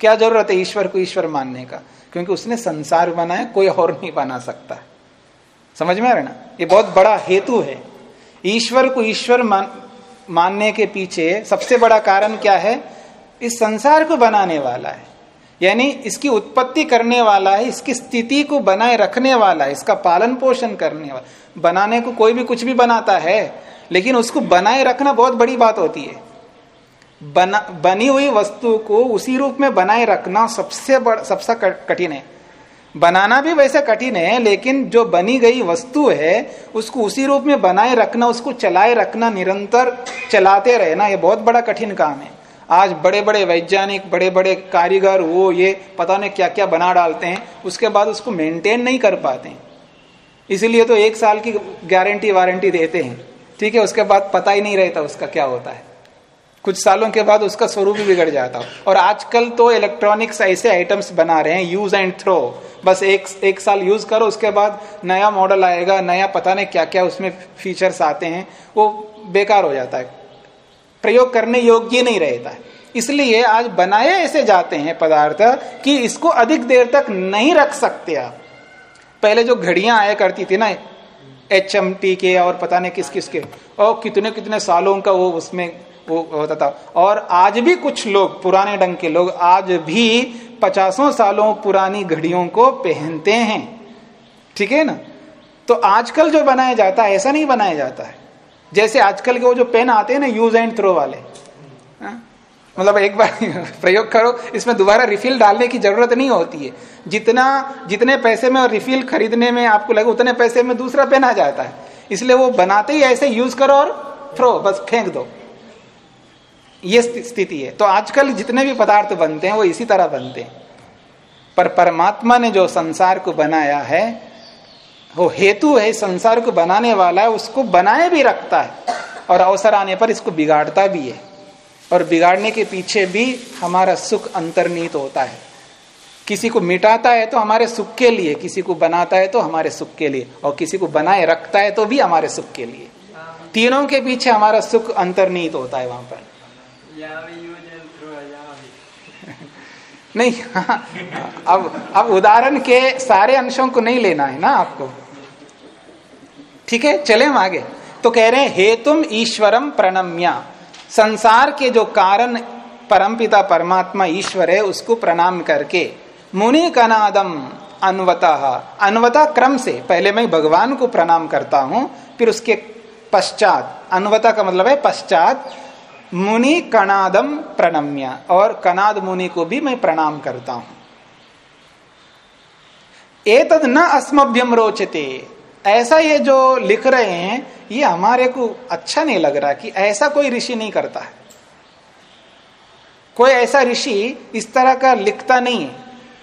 क्या ज़रूरत है ईश्वर को ईश्वर मानने का? क्योंकि उसने संसार बनाया, कोई और नहीं बना सकता। समझ में आ रहा ना? ये बहुत बड़ा हेतु है। ईश्वर को ईश्वर मान मानने के पीछे सबसे बड़ा कारण क्या है? इस संसार को बनाने वाला है। यानी इसकी उत्पत्ति करने वाला है, इसकी स्थिति को बनाए रखने वाला है, इसका पालन पोषण करने वाला बनाने को कोई भी कुछ भी बनाता है, लेकिन उसको बनाए रखना बहुत बड़ी बात होती है। बना, बनी हुई वस्तु को उसी रूप में बनाए रखना सबसे बड़ा, सबसे कठिन है। बनाना भी वैसे कठिन है, लेकिन जो बनी गई वस्तु है, उसको उसी रूप में बनाए रखना, उसको चलाए रखना, निरंतर चलाते रहना, ये बहुत बड़ा कठिन काम है। आज बड़े बड़े वैज्ञानिक बड़े बड़े कारीगर वो ये पता नहीं क्या क्या बना डालते हैं, उसके बाद उसको मेंटेन नहीं कर पाते इसीलिए तो एक साल की गारंटी वारंटी देते हैं। ठीक है, उसके बाद पता ही नहीं रहता उसका क्या होता है। कुछ सालों के बाद उसका स्वरूप भी बिगड़ जाता। और आजकल तो इलेक्ट्रॉनिक्स ऐसे आइटम्स बना रहे हैं यूज़ एंड थ्रो बस एक एक साल यूज़ करो, उसके बाद नया मॉडल आएगा, नया पता नहीं क्या क्या उसमें फीचर्स आते हैं, वो बेकार हो जाता है। प्रयोग करने योग्य नहीं रहता है। इसलिए आज बनाए ऐसे जाते हैं पदार्थ कि इसको अधिक देर तक नहीं रख सकते आप। पहले जो घड़ियाँ आया करती थी ना एच एम टी के और पता नहीं किस किस के, और कितने कितने सालों का वो उसमें होता था। और आज भी कुछ लोग, पुराने ढंग के लोग आज भी पचासों सालों पुरानी घड़ियों को पहनते हैं। ठीक है ना? तो आजकल जो बनाया जाता है, ऐसा नहीं बनाया जाता है। जैसे आजकल के वो जो पेन आते हैं ना यूज़ एंड थ्रो वाले। हाँ? मतलब एक बार (laughs) प्रयोग करो, इसमें दोबारा रिफिल डालने की ज़रूरत नहीं होती है। जितना, जितने पैसे में और रिफिल खरीदने में आपको लगे, उतने पैसे में दूसरा पेन आ जाता है। इसलिए वो बनाते ही ऐसे यूज़ करो और थ्रो बस फेंक दो। ये स्थिति है। तो आजकल जितने भी पदार्थ बनते हैं, वो इसी तरह बनते हैं। पर परमात्मा ने जो संसार को बनाया है, वो हेतु है संसार को बनाने वाला है उसको बनाए भी रखता है और अवसर आने पर इसको बिगाड़ता भी है। और बिगाड़ने के पीछे भी हमारा सुख अंतर्नीत होता है। किसी को मिटाता है तो हमारे सुख के लिए, किसी को बनाता है तो हमारे सुख के लिए, और किसी को बनाए रखता है तो भी हमारे सुख के लिए। तीनों के पीछे हमारा सुख अंतर्नीत होता है वहाँ पर। नहीं हाँ, अब अब उदाहरण के सारे अंशों को नहीं लेना है ना आपको। ठीक है चले हम आगे। तो कह रहे हैं हे तुम ईश्वरम प्रणम्या। संसार के जो कारण परमपिता परमात्मा ईश्वर है उसको प्रणाम करके। मुनि कनादम अनवता। अनवता क्रम से पहले मैं भगवान को प्रणाम करता हूँ फिर उसके पश्चात। अनवता का मतलब है पश्चात मुनि कणादम प्रणम्य, और कनाद मुनि को भी मैं प्रणाम करता हूँ। एतद न अस्मभ्यम रोचते। ऐसा ये जो लिख रहे हैं, ये हमारे को अच्छा नहीं लग रहा कि ऐसा कोई ऋषि नहीं करता है। कोई ऐसा ऋषि इस तरह का लिखता नहीं है।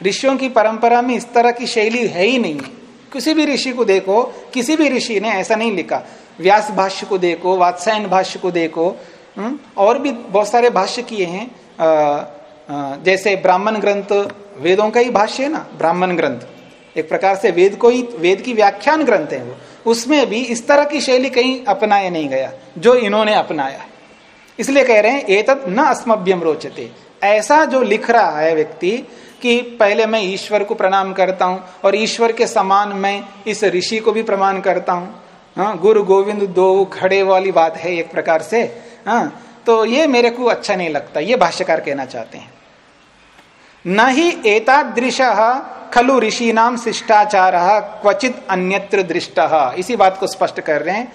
ऋषियों की परंपरा में इस तरह की शैली है ही नहीं। किसी भी ऋषि को देखो, किसी भी ऋषि ने ऐसा नहीं लिखा। व्यास भाष्य को देखो वात्सायन भाष्य को देखो हम्म, और भी बहुत सारे भाष्य किए हैं। जैसे ब्राह्मण ग्रंथ वेदों का ही भाष्य है ना? ब्राह्मण ग्रंथ। एक प्रकार से वेद को ही वेद की व्याख्यान ग्रंथ है वो। उसमें भी इस तरह की शैली कहीं अपनाया नहीं गया जो इन्होंने अपनाया। इसलिए कह रहे हैं एतत् न अस्मभ्यम रोचते। ऐसा जो लिख रहा है व्यक्ति कि पहले मैं ईश्वर को प्रणाम करता हूँ और ईश्वर के समान मैं इस ऋषि को भी प्रमाण करता हूँ। हाँ गुरु गोविंद दो खड़े वाली बात है एक प्रकार से। हाँ तो ये मेरे को अच्छा नहीं लगता, ये भाष्यकार कहना चाहते हैं। न ही एतादृश खलु ऋषि नाम शिष्टाचार क्वचित अन्यत्र दृष्ट। इसी बात को स्पष्ट कर रहे हैं।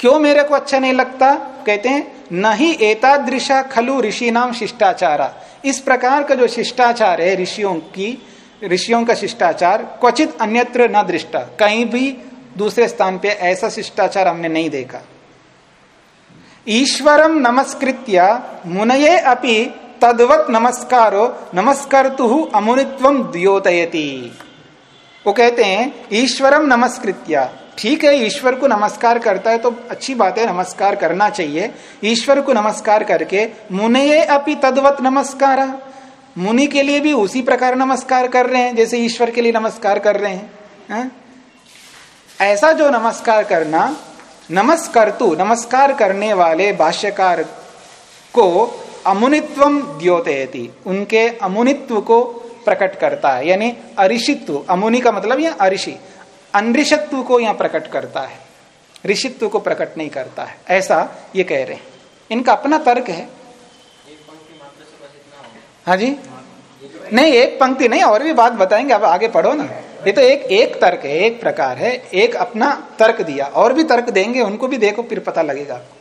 क्यों मेरे को अच्छा नहीं लगता? कहते हैं न ही एतादृश खलु ऋषि नाम शिष्टाचार। इस प्रकार का जो शिष्टाचार है ऋषियों की, ऋषियों का शिष्टाचार, क्वचित अन्यत्र न दृष्टा। कहीं भी दूसरे स्थान पे ऐसा शिष्टाचार हमने नहीं देखा। ईश्वरम नमस्कृत्य मुनये अपि तदवत नमस्कारो, नमस्कर्तु अमुनित्व द्योतयति। वो कहते हैं ईश्वरम नमस्कृत्या। ठीक है, ईश्वर को नमस्कार करता है तो अच्छी बात है, नमस्कार करना चाहिए। ईश्वर को नमस्कार करके मुनये अपि तदवत नमस्कार। मुनि के लिए भी उसी प्रकार नमस्कार कर रहे हैं, जैसे ईश्वर के लिए नमस्कार कर रहे हैं। है? ऐसा जो नमस्कार करना नमस्कर्तु, नमस्कार करने वाले भाष्यकार को अमुनित्व द्योतयति। उनके अमुनित्व को प्रकट करता है, यानी अरिषित्व। अमुनि का मतलब यह अरिषि। अनऋषत्व को यहाँ प्रकट करता है। ऋषित्व को प्रकट नहीं करता है। ऐसा ये कह रहे हैं। इनका अपना तर्क है। हाँ जी? नहीं, एक पंक्ति नहीं, और भी बात बताएँगे अब आगे पढ़ो ना। ये तो एक एक तर्क है, एक प्रकार है, एक अपना तर्क दिया। और भी तर्क देंगे, उनको भी देखो, फिर पता लगेगा आपको।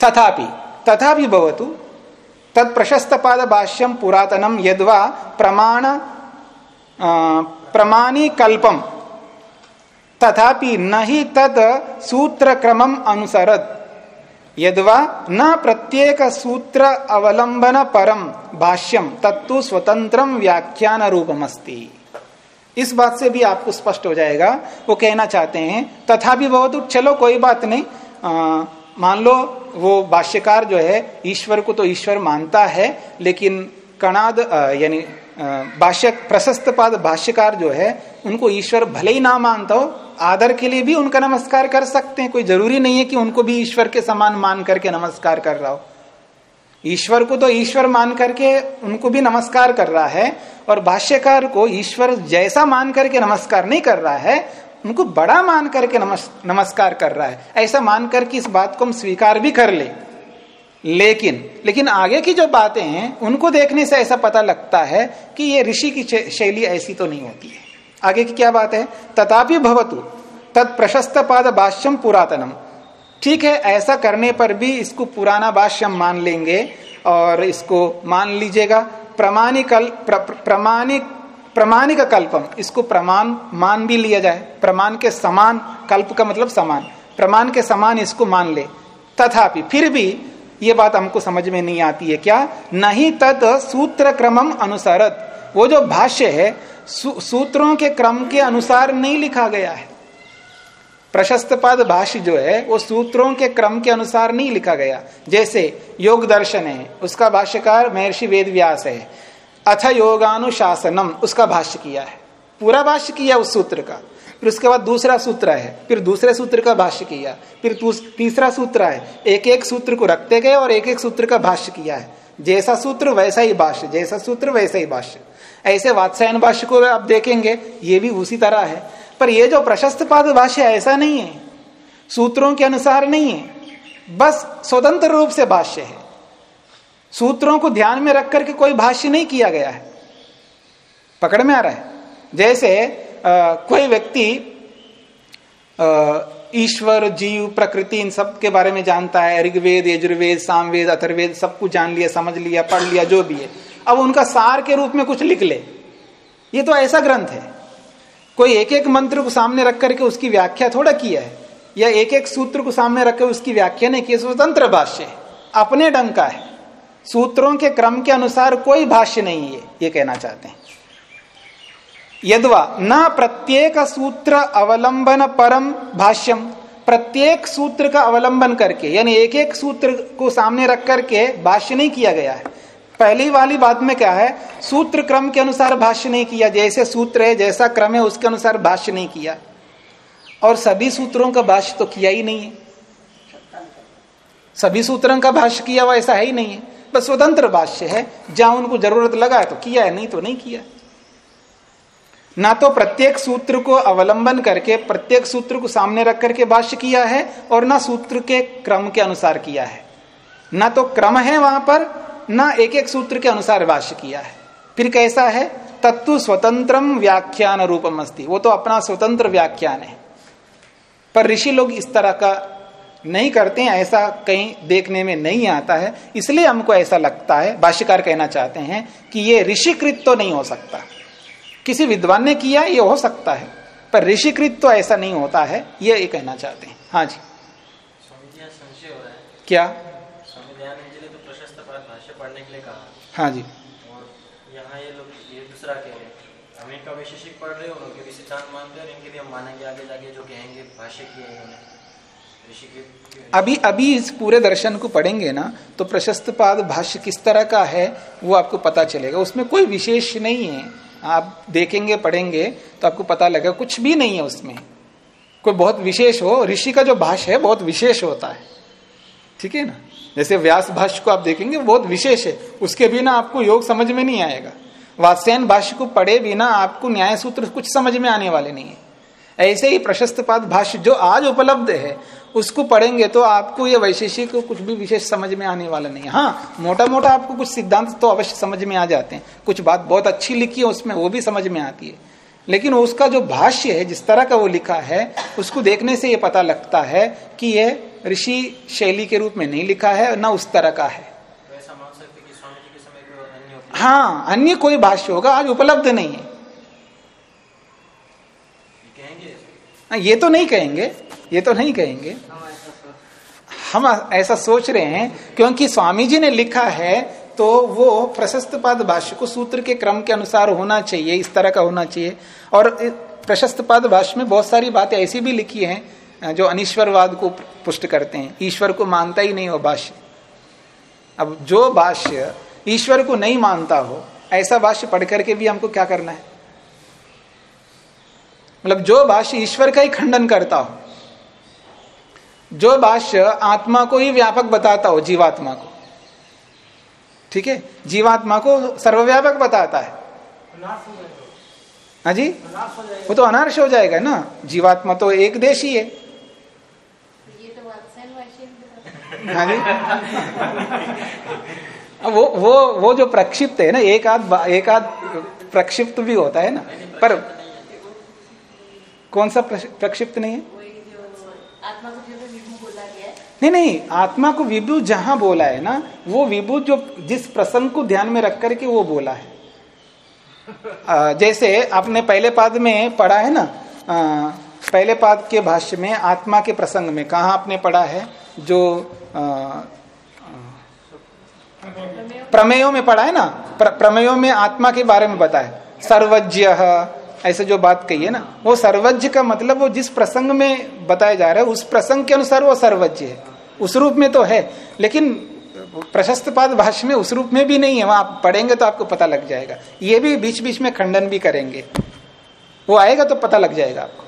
तथापि तथापि भवतु तत्प्रशस्त पाद भाष्यम पुरातनम यदवा प्रमाण प्रमाणी कल्पम तथापि न ही तद सूत्र क्रमम अनुसरद यद्वा न प्रत्येक सूत्र अवलंबन परम भाष्यम तत्व स्वतंत्र व्याख्यान रूपमस्ति इस बात से भी आपको स्पष्ट हो जाएगा, वो कहना चाहते हैं तथा भी बहुत चलो, कोई बात नहीं। मान लो, वो भाष्यकार जो है, ईश्वर को तो ईश्वर मानता है, लेकिन कणाद यानी भाष्य प्रशस्त पाद भाष्यकार जो है, उनको ईश्वर भले ही ना मानता हो, आदर के लिए भी उनका नमस्कार कर सकते हैं। कोई ज़रूरी नहीं है कि उनको भी ईश्वर के समान मान करके नमस्कार कर रहा हो। ईश्वर को तो ईश्वर मान करके उनको भी नमस्कार कर रहा है, और भाष्यकार को ईश्वर जैसा मान करके नमस्कार नहीं कर रहा है, उनको बड़ा मान करके नमस्कार कर रहा है। ऐसा मान करके इस बात को हम स्वीकार भी कर ले। लेकिन लेकिन आगे की जो बातें हैं उनको देखने से ऐसा पता लगता है कि ये ऋषि की शैली ऐसी तो नहीं होती है। आगे की क्या बात है? तथापि भवतु तत् प्रशस्त पाद भाष्यम पुरातनम। ठीक है ऐसा करने पर भी इसको पुराना भाष्यम मान लेंगे और इसको मान लीजिएगा। प्रमाणिकल प्र, प्रमाणिक प्रमाणिक कल्पम इसको प्रमाण मान भी लिया जाए। प्रमाण के समान कल्प का मतलब समान। प्रमाण के समान इसको मान ले। तथापि फिर भी ये बात हमको समझ में नहीं आती है क्या? नहीं तत् सूत्र क्रमम अनुसारत। वो जो भाष्य है सूत्रों के क्रम के अनुसार नहीं लिखा गया है। प्रशस्त पद भाष्य जो है, वो सूत्रों के क्रम के अनुसार नहीं लिखा गया। जैसे योग दर्शन है, उसका भाष्यकार महर्षि वेद व्यास है। अथ योगानुशासनम, उसका भाष्य किया है। पूरा भाष्य किया उस सूत्र का। फिर उसके बाद दूसरा सूत्र है। फिर दूसरे सूत्र का भाष्य किया। फिर तीसरा सूत्र है। एक एक सूत्र को रखते गए और एक एक सूत्र का भाष्य किया है। जैसा सूत्र वैसा ही भाष्य, जैसा सूत्र वैसा ही भाष्य। ऐसे वात्सायन भाष्य को आप देखेंगे, ये भी उसी तरह है। पर ये जो प्रशस्त पाद भाष्य ऐसा नहीं है। सूत्रों के अनुसार नहीं है। बस स्वतंत्र रूप से भाष्य है। सूत्रों को ध्यान में रख करके कोई भाष्य नहीं किया गया है। पकड़ में आ रहा है। जैसे आ, कोई व्यक्ति ईश्वर जीव प्रकृति इन सब के बारे में जानता है ऋग्वेद यजुर्वेद सामवेद अथर्वेद सब कुछ जान लिया समझ लिया पढ़ लिया जो भी है। अब उनका सार के रूप में कुछ लिख ले। ये तो ऐसा ग्रंथ है। कोई एक एक मंत्र को सामने रख करके उसकी व्याख्या थोड़ा किया है या एक एक सूत्र को सामने रखकर उसकी व्याख्या नहीं की स्वतंत्र भाष्य अपने ढंग का है। सूत्रों के क्रम के अनुसार कोई भाष्य नहीं है ये कहना चाहते हैं। यदवा न प्रत्येक सूत्र अवलंबन परम भाष्यम। प्रत्येक सूत्र का अवलंबन करके, यानी एक एक सूत्र को सामने रख करके भाष्य नहीं किया गया है। पहली वाली बात में क्या है? सूत्र क्रम के अनुसार भाष्य नहीं किया, जैसे सूत्र है, जैसा क्रम है, उसके अनुसार भाष्य नहीं किया। और सभी सूत्रों का भाष्य तो किया ही नहीं है। सभी सूत्रों का भाष्य किया हुआ ऐसा है ही नहीं है। बस स्वतंत्र भाष्य है। जहाँ उनको ज़रूरत लगा है तो किया है, नहीं तो नहीं किया। ना तो प्रत्येक सूत्र को अवलंबन करके, प्रत्येक सूत्र को सामने रख करके भाष्य किया है और ना सूत्र के क्रम के अनुसार किया है। ना तो क्रम है वहाँ पर, ना एक एक सूत्र के अनुसार भाष्य किया है। फिर कैसा है? तत्व स्वतंत्रम व्याख्यान रूपम अस्ति। वो तो अपना स्वतंत्र व्याख्यान है। पर ऋषि लोग इस तरह का नहीं करते हैं, ऐसा कहीं देखने में नहीं आता है। इसलिए हमको ऐसा लगता है, भाष्यकार कहना चाहते हैं कि ये ऋषिकृत तो नहीं हो सकता। किसी विद्वान ने किया ये हो सकता है। पर ऋषिकृत तो ऐसा नहीं होता है ये ये कहना चाहते हैं। हाँ जी। संशय हो रहा है। क्या? जी ने तो प्रशस्त भाष्य पढ़ने के लिए कहा। हाँ जी। और यहाँ ये लोग ये दूसरा कह रहे हैं हम इनका वैशेषिक पढ़ रहे हो उनके भी सिद्धांत मानते हैं इनके भी हम मानेंगे आगे जाके जो कहेंगे भाष्य किए इन्होंने अभी अभी इस पूरे दर्शन को पढ़ेंगे ना तो प्रशस्त पाद भाष्य किस तरह का है वो आपको पता चलेगा। उसमें कोई विशेष नहीं है। आप देखेंगे, पढ़ेंगे तो आपको पता लगेगा, कुछ भी नहीं है उसमें। कोई बहुत विशेष हो, ऋषि का जो भाष्य है, बहुत विशेष होता है। ठीक है ना? जैसे व्यास भाष्य को आप देखेंगे बहुत विशेष है। उसके बिना आपको योग समझ में नहीं आएगा। वात्स्यन भाष्य को पढ़े बिना आपको न्याय सूत्र कुछ समझ में आने वाले नहीं है। ऐसे ही प्रशस्त पाद भाष्य जो आज उपलब्ध है उसको पढ़ेंगे तो आपको ये वैशेषिक कुछ भी विशेष समझ में आने वाला नहीं है। हाँ मोटा मोटा आपको कुछ सिद्धांत तो अवश्य समझ में आ जाते हैं। कुछ बात बहुत अच्छी लिखी है उसमें वो भी समझ में आती है। लेकिन उसका जो भाष्य है जिस तरह का वो लिखा है उसको देखने से ये पता लगता है कि ये ऋषि शैली के रूप में नहीं लिखा है न उस तरह का है। तो हाँ अन्य कोई भाष्य होगा आज उपलब्ध नहीं है हाँ, ये तो नहीं कहेंगे, ये तो नहीं कहेंगे। हम ऐसा सोच रहे हैं, क्योंकि स्वामी जी ने लिखा है तो वो प्रशस्त पद भाष्य को सूत्र के क्रम के अनुसार होना चाहिए, इस तरह का होना चाहिए। और प्रशस्त पद भाष्य में बहुत सारी बातें ऐसी भी लिखी हैं जो अनिश्वरवाद को पुष्ट करते हैं। ईश्वर को मानता ही नहीं हो भाष्य। अब जो भाष्य ईश्वर को नहीं मानता हो, ऐसा भाष्य पढ़ करके भी हमको क्या करना है? मतलब जो भाष्य ईश्वर का ही खंडन करता हो, जो भाष्य आत्मा को ही व्यापक बताता हो, जीवात्मा को। ठीक है? जीवात्मा को सर्वव्यापक बताता है। हाँ जी? वो तो अनार्श हो जाएगा ना। जीवात्मा तो एक देश ही है। हाँ जी? वो वो वो जो प्रक्षिप्त है ना, एक आध एक आध प्रक्षिप्त भी होता है ना। पर कौन सा प्रक्षिप्त नहीं है? है। नहीं नहीं आत्मा को विभु जहाँ बोला है ना वो विभु जो जिस प्रसंग को ध्यान में रख करके वो बोला है। अ, जैसे आपने पहले पाद में पढ़ा है ना अ, पहले पाद के भाष्य में आत्मा के प्रसंग में कहा आपने पढ़ा है? जो प्रमेयों में पढ़ा है ना प्र, प्रमेयों में आत्मा के बारे में बताया। सर्वज्ञ ऐसे जो बात कही है ना वो सर्वज्ञ का मतलब वो जिस प्रसंग में बताया जा रहा है उस प्रसंग के अनुसार वो सर्वज्ञ है। उस रूप में तो है लेकिन प्रशस्त पाद भाष्य में उस रूप में भी नहीं है। वहाँ आप पढ़ेंगे तो आपको पता लग जाएगा। ये भी बीच बीच में खंडन भी करेंगे। वो आएगा तो पता लग जाएगा आपको।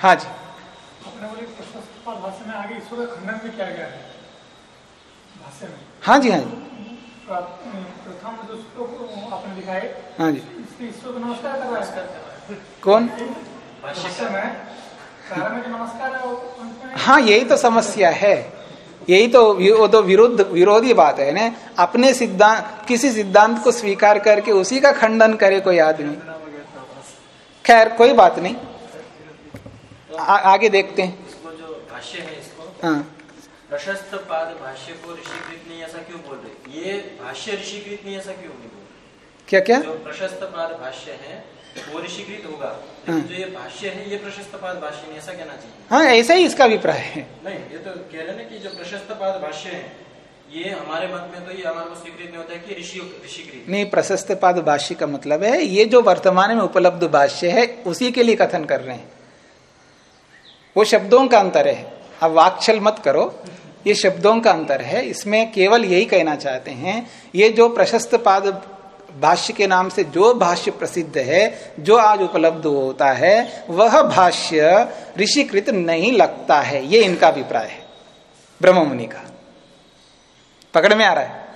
हाँ जी। है जी हाँ जी। प्र- प्रथम जो श्लोक आपने लिखा हाँ जी। रहा है कौन? भाष्य में प्रारंभ में जो नमस्कार है यही तो समस्या है। यही तो वो तो विरुद्ध विरोधी बात है ना अपने सिद्धांत किसी सिद्धांत को स्वीकार करके उसी का खंडन करे कोई आदमी। खैर कोई बात नहीं। आ, आगे देखते हैं। इसको जो भाष्य है इसको हाँ। प्रशस्त पाद भाष्य को ऋषिकृत नहीं ऐसा क्यों बोल रहे? ये भाष्य ऋषिकृत नहीं ऐसा क्यों नहीं बोल रहे? क्या क्या जो प्रशस्त पाद भाष्य है वो ऋषिकृत होगा। हाँ। जो ये भाष्य है ये प्रशस्त पाद भाष्य नहीं ऐसा कहना चाहिए। हाँ ऐसा ही इसका अभिप्राय है। नहीं ये तो कह रहे ना कि जो प्रशस्त पाद भाष्य है ये हमारे मत में तो ये हमारे को स्वीकृत नहीं होता है कि ऋषि ऋषिकृत। नहीं प्रशस्त पाद भाष्य का मतलब है ये जो वर्तमान में उपलब्ध भाष्य है उसी के लिए कथन कर रहे हैं। वो शब्दों का अंतर है। अब वाक्छल मत करो। ये शब्दों का अंतर है। इसमें केवल यही कहना चाहते हैं ये जो प्रशस्त पाद भाष्य के नाम से जो भाष्य प्रसिद्ध है जो आज उपलब्ध होता है वह भाष्य ऋषिकृत नहीं लगता है। ये इनका अभिप्राय है। ब्रह्म मुनि का। पकड़ में आ रहा है?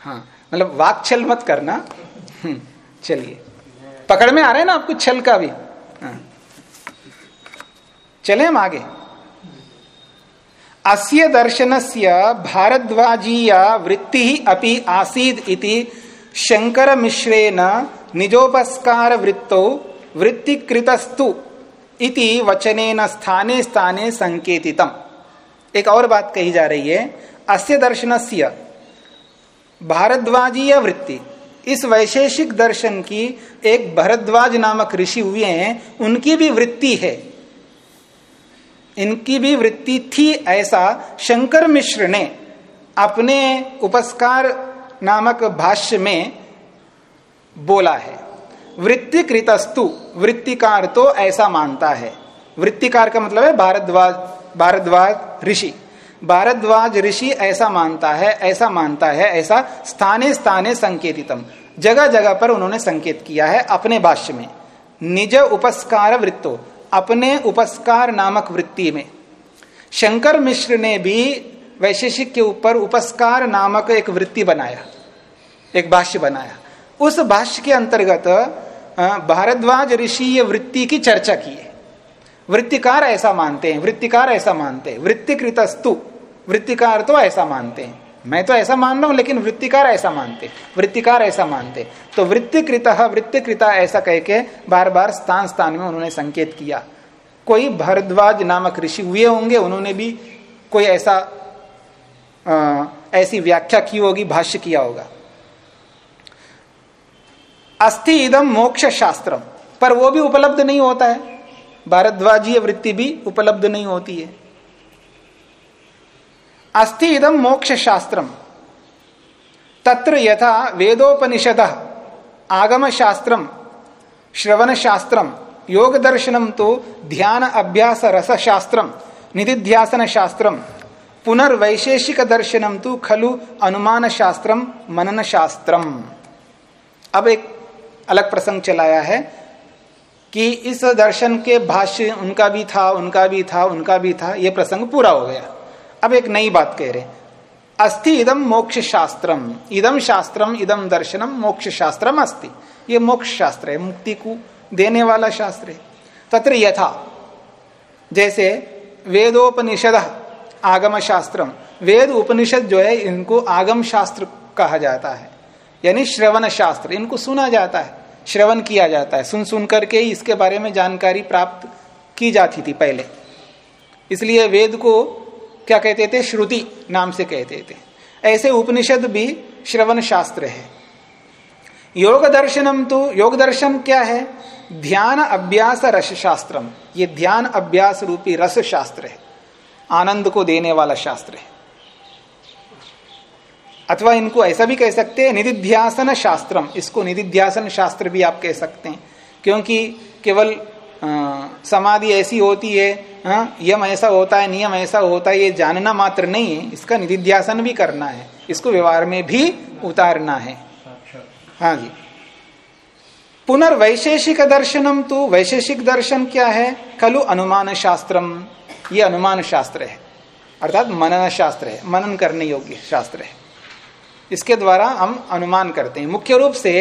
हाँ मतलब वाक्छल मत करना। हम्म, चलिए। पकड़ में आ रहा है ना आपको छल का भी? हाँ। चले हम आगे। अस्य दर्शनस्य भारद्वाजीय वृत्ति अपि आसीद इति शंकर मिश्रेण निजोपस्कार वृत्तो वृत्तिकृतस्तु इति वचनेन स्थाने स्थाने संकेतितम। एक और बात कही जा रही है, अस्य दर्शनस्य भारद्वाजीय वृत्ति। इस वैशेषिक दर्शन की एक भरद्वाज नामक ऋषि हुए हैं, उनकी भी वृत्ति है। इनकी भी वृत्ति थी ऐसा शंकर मिश्र ने अपने उपस्कार नामक भाष्य में बोला है, वृत्तिकृतस्तु, वृत्तिकार तो ऐसा मानता है। वृत्तिकार का मतलब है भारद्वाज भारद्वाज ऋषि। भारद्वाज ऋषि ऐसा मानता है, ऐसा मानता है, ऐसा स्थाने स्थाने संकेतितम। जगह जगह पर उन्होंने संकेत किया है अपने भाष्य में। निज उपस्कार वृत्तो, अपने उपस्कार नामक वृत्ति में। शंकर मिश्र ने भी वैशेषिक के ऊपर उपस्कार नामक एक वृत्ति बनाया, एक भाष्य बनाया। उस भाष्य के अंतर्गत भारद्वाज ऋषि ये वृत्ति की चर्चा की है। वृत्तिकार ऐसा मानते हैं, वृत्तिकार ऐसा मानते हैं, वृत्तिकृतस्तु, वृत्तिकार तो ऐसा मानते हैं। मैं तो ऐसा मान रहा हूँ, लेकिन वृत्तिकार ऐसा मानते वृत्तिकार ऐसा मानते तो वृत्तिकृत, वृत्तिकृता ऐसा कह के बार बार स्थान स्थान में उन्होंने संकेत किया। कोई भरद्वाज नामक ऋषि हुए होंगे, उन्होंने भी कोई ऐसा अ, ऐसी व्याख्या की होगी भाष्य किया होगा। अस्थि इदम मोक्ष शास्त्रम पर वो भी उपलब्ध नहीं होता है। भारद्वाजीय वृत्ति भी उपलब्ध नहीं होती है। अस्थि इदम मोक्ष शास्त्रम तत्र यथा वेदोपनिषद आगम शास्त्रम श्रवण शास्त्रम योग दर्शनम तो ध्यान अभ्यास रस शास्त्रम निधिध्यासन शास्त्रम पुनर्वैशेषिक दर्शनम तो खलु अनुमान शास्त्रम मनन शास्त्रम अब एक अलग प्रसंग चलाया है कि इस दर्शन के भाष्य उनका भी था, उनका भी था, उनका भी था यह प्रसंग पूरा हो गया। अब एक नई बात कह रहे अस्थि इदम मोक्ष शास्त्रम इदम शास्त्रम इदम दर्शनम मोक्ष शास्त्रम अस्ति। ये मोक्ष शास्त्र है, मुक्ति को देने वाला शास्त्र है। तत्र यथा, जैसे वेदोपनिषद आगम शास्त्रम वेद उपनिषद जो है, इनको आगम शास्त्र कहा जाता है। यानी श्रवण शास्त्र इनको सुना जाता है। श्रवण किया जाता है। सुन सुन करके ही इसके बारे में जानकारी प्राप्त की जाती थी पहले। इसलिए वेद को क्या कहते थे? श्रुति नाम से कहते थे। ऐसे उपनिषद भी श्रवण शास्त्र है। योग दर्शनम तो योग दर्शन क्या है? ध्यान अभ्यास रस शास्त्रम ये ध्यान अभ्यास रूपी रस शास्त्र है। आनंद को देने वाला शास्त्र है। अथवा इनको ऐसा भी कह सकते हैं, निधिध्यासन शास्त्रम। इसको निधिध्यासन शास्त्र भी आप कह सकते हैं। क्योंकि केवल समाधि ऐसी होती है यम ऐसा होता है, नियम ऐसा होता है, ये जानना मात्र नहीं है। इसका निधिध्यासन भी करना है। इसको व्यवहार में भी उतारना है। हाँ जी। पुनर्वैशेषिक दर्शनम तो वैशेषिक दर्शन क्या है? खलु अनुमान शास्त्रम ये अनुमान शास्त्र है। अर्थात मनन शास्त्र है। मनन करने योग्य शास्त्र है। इसके द्वारा हम अनुमान करते हैं। मुख्य रूप से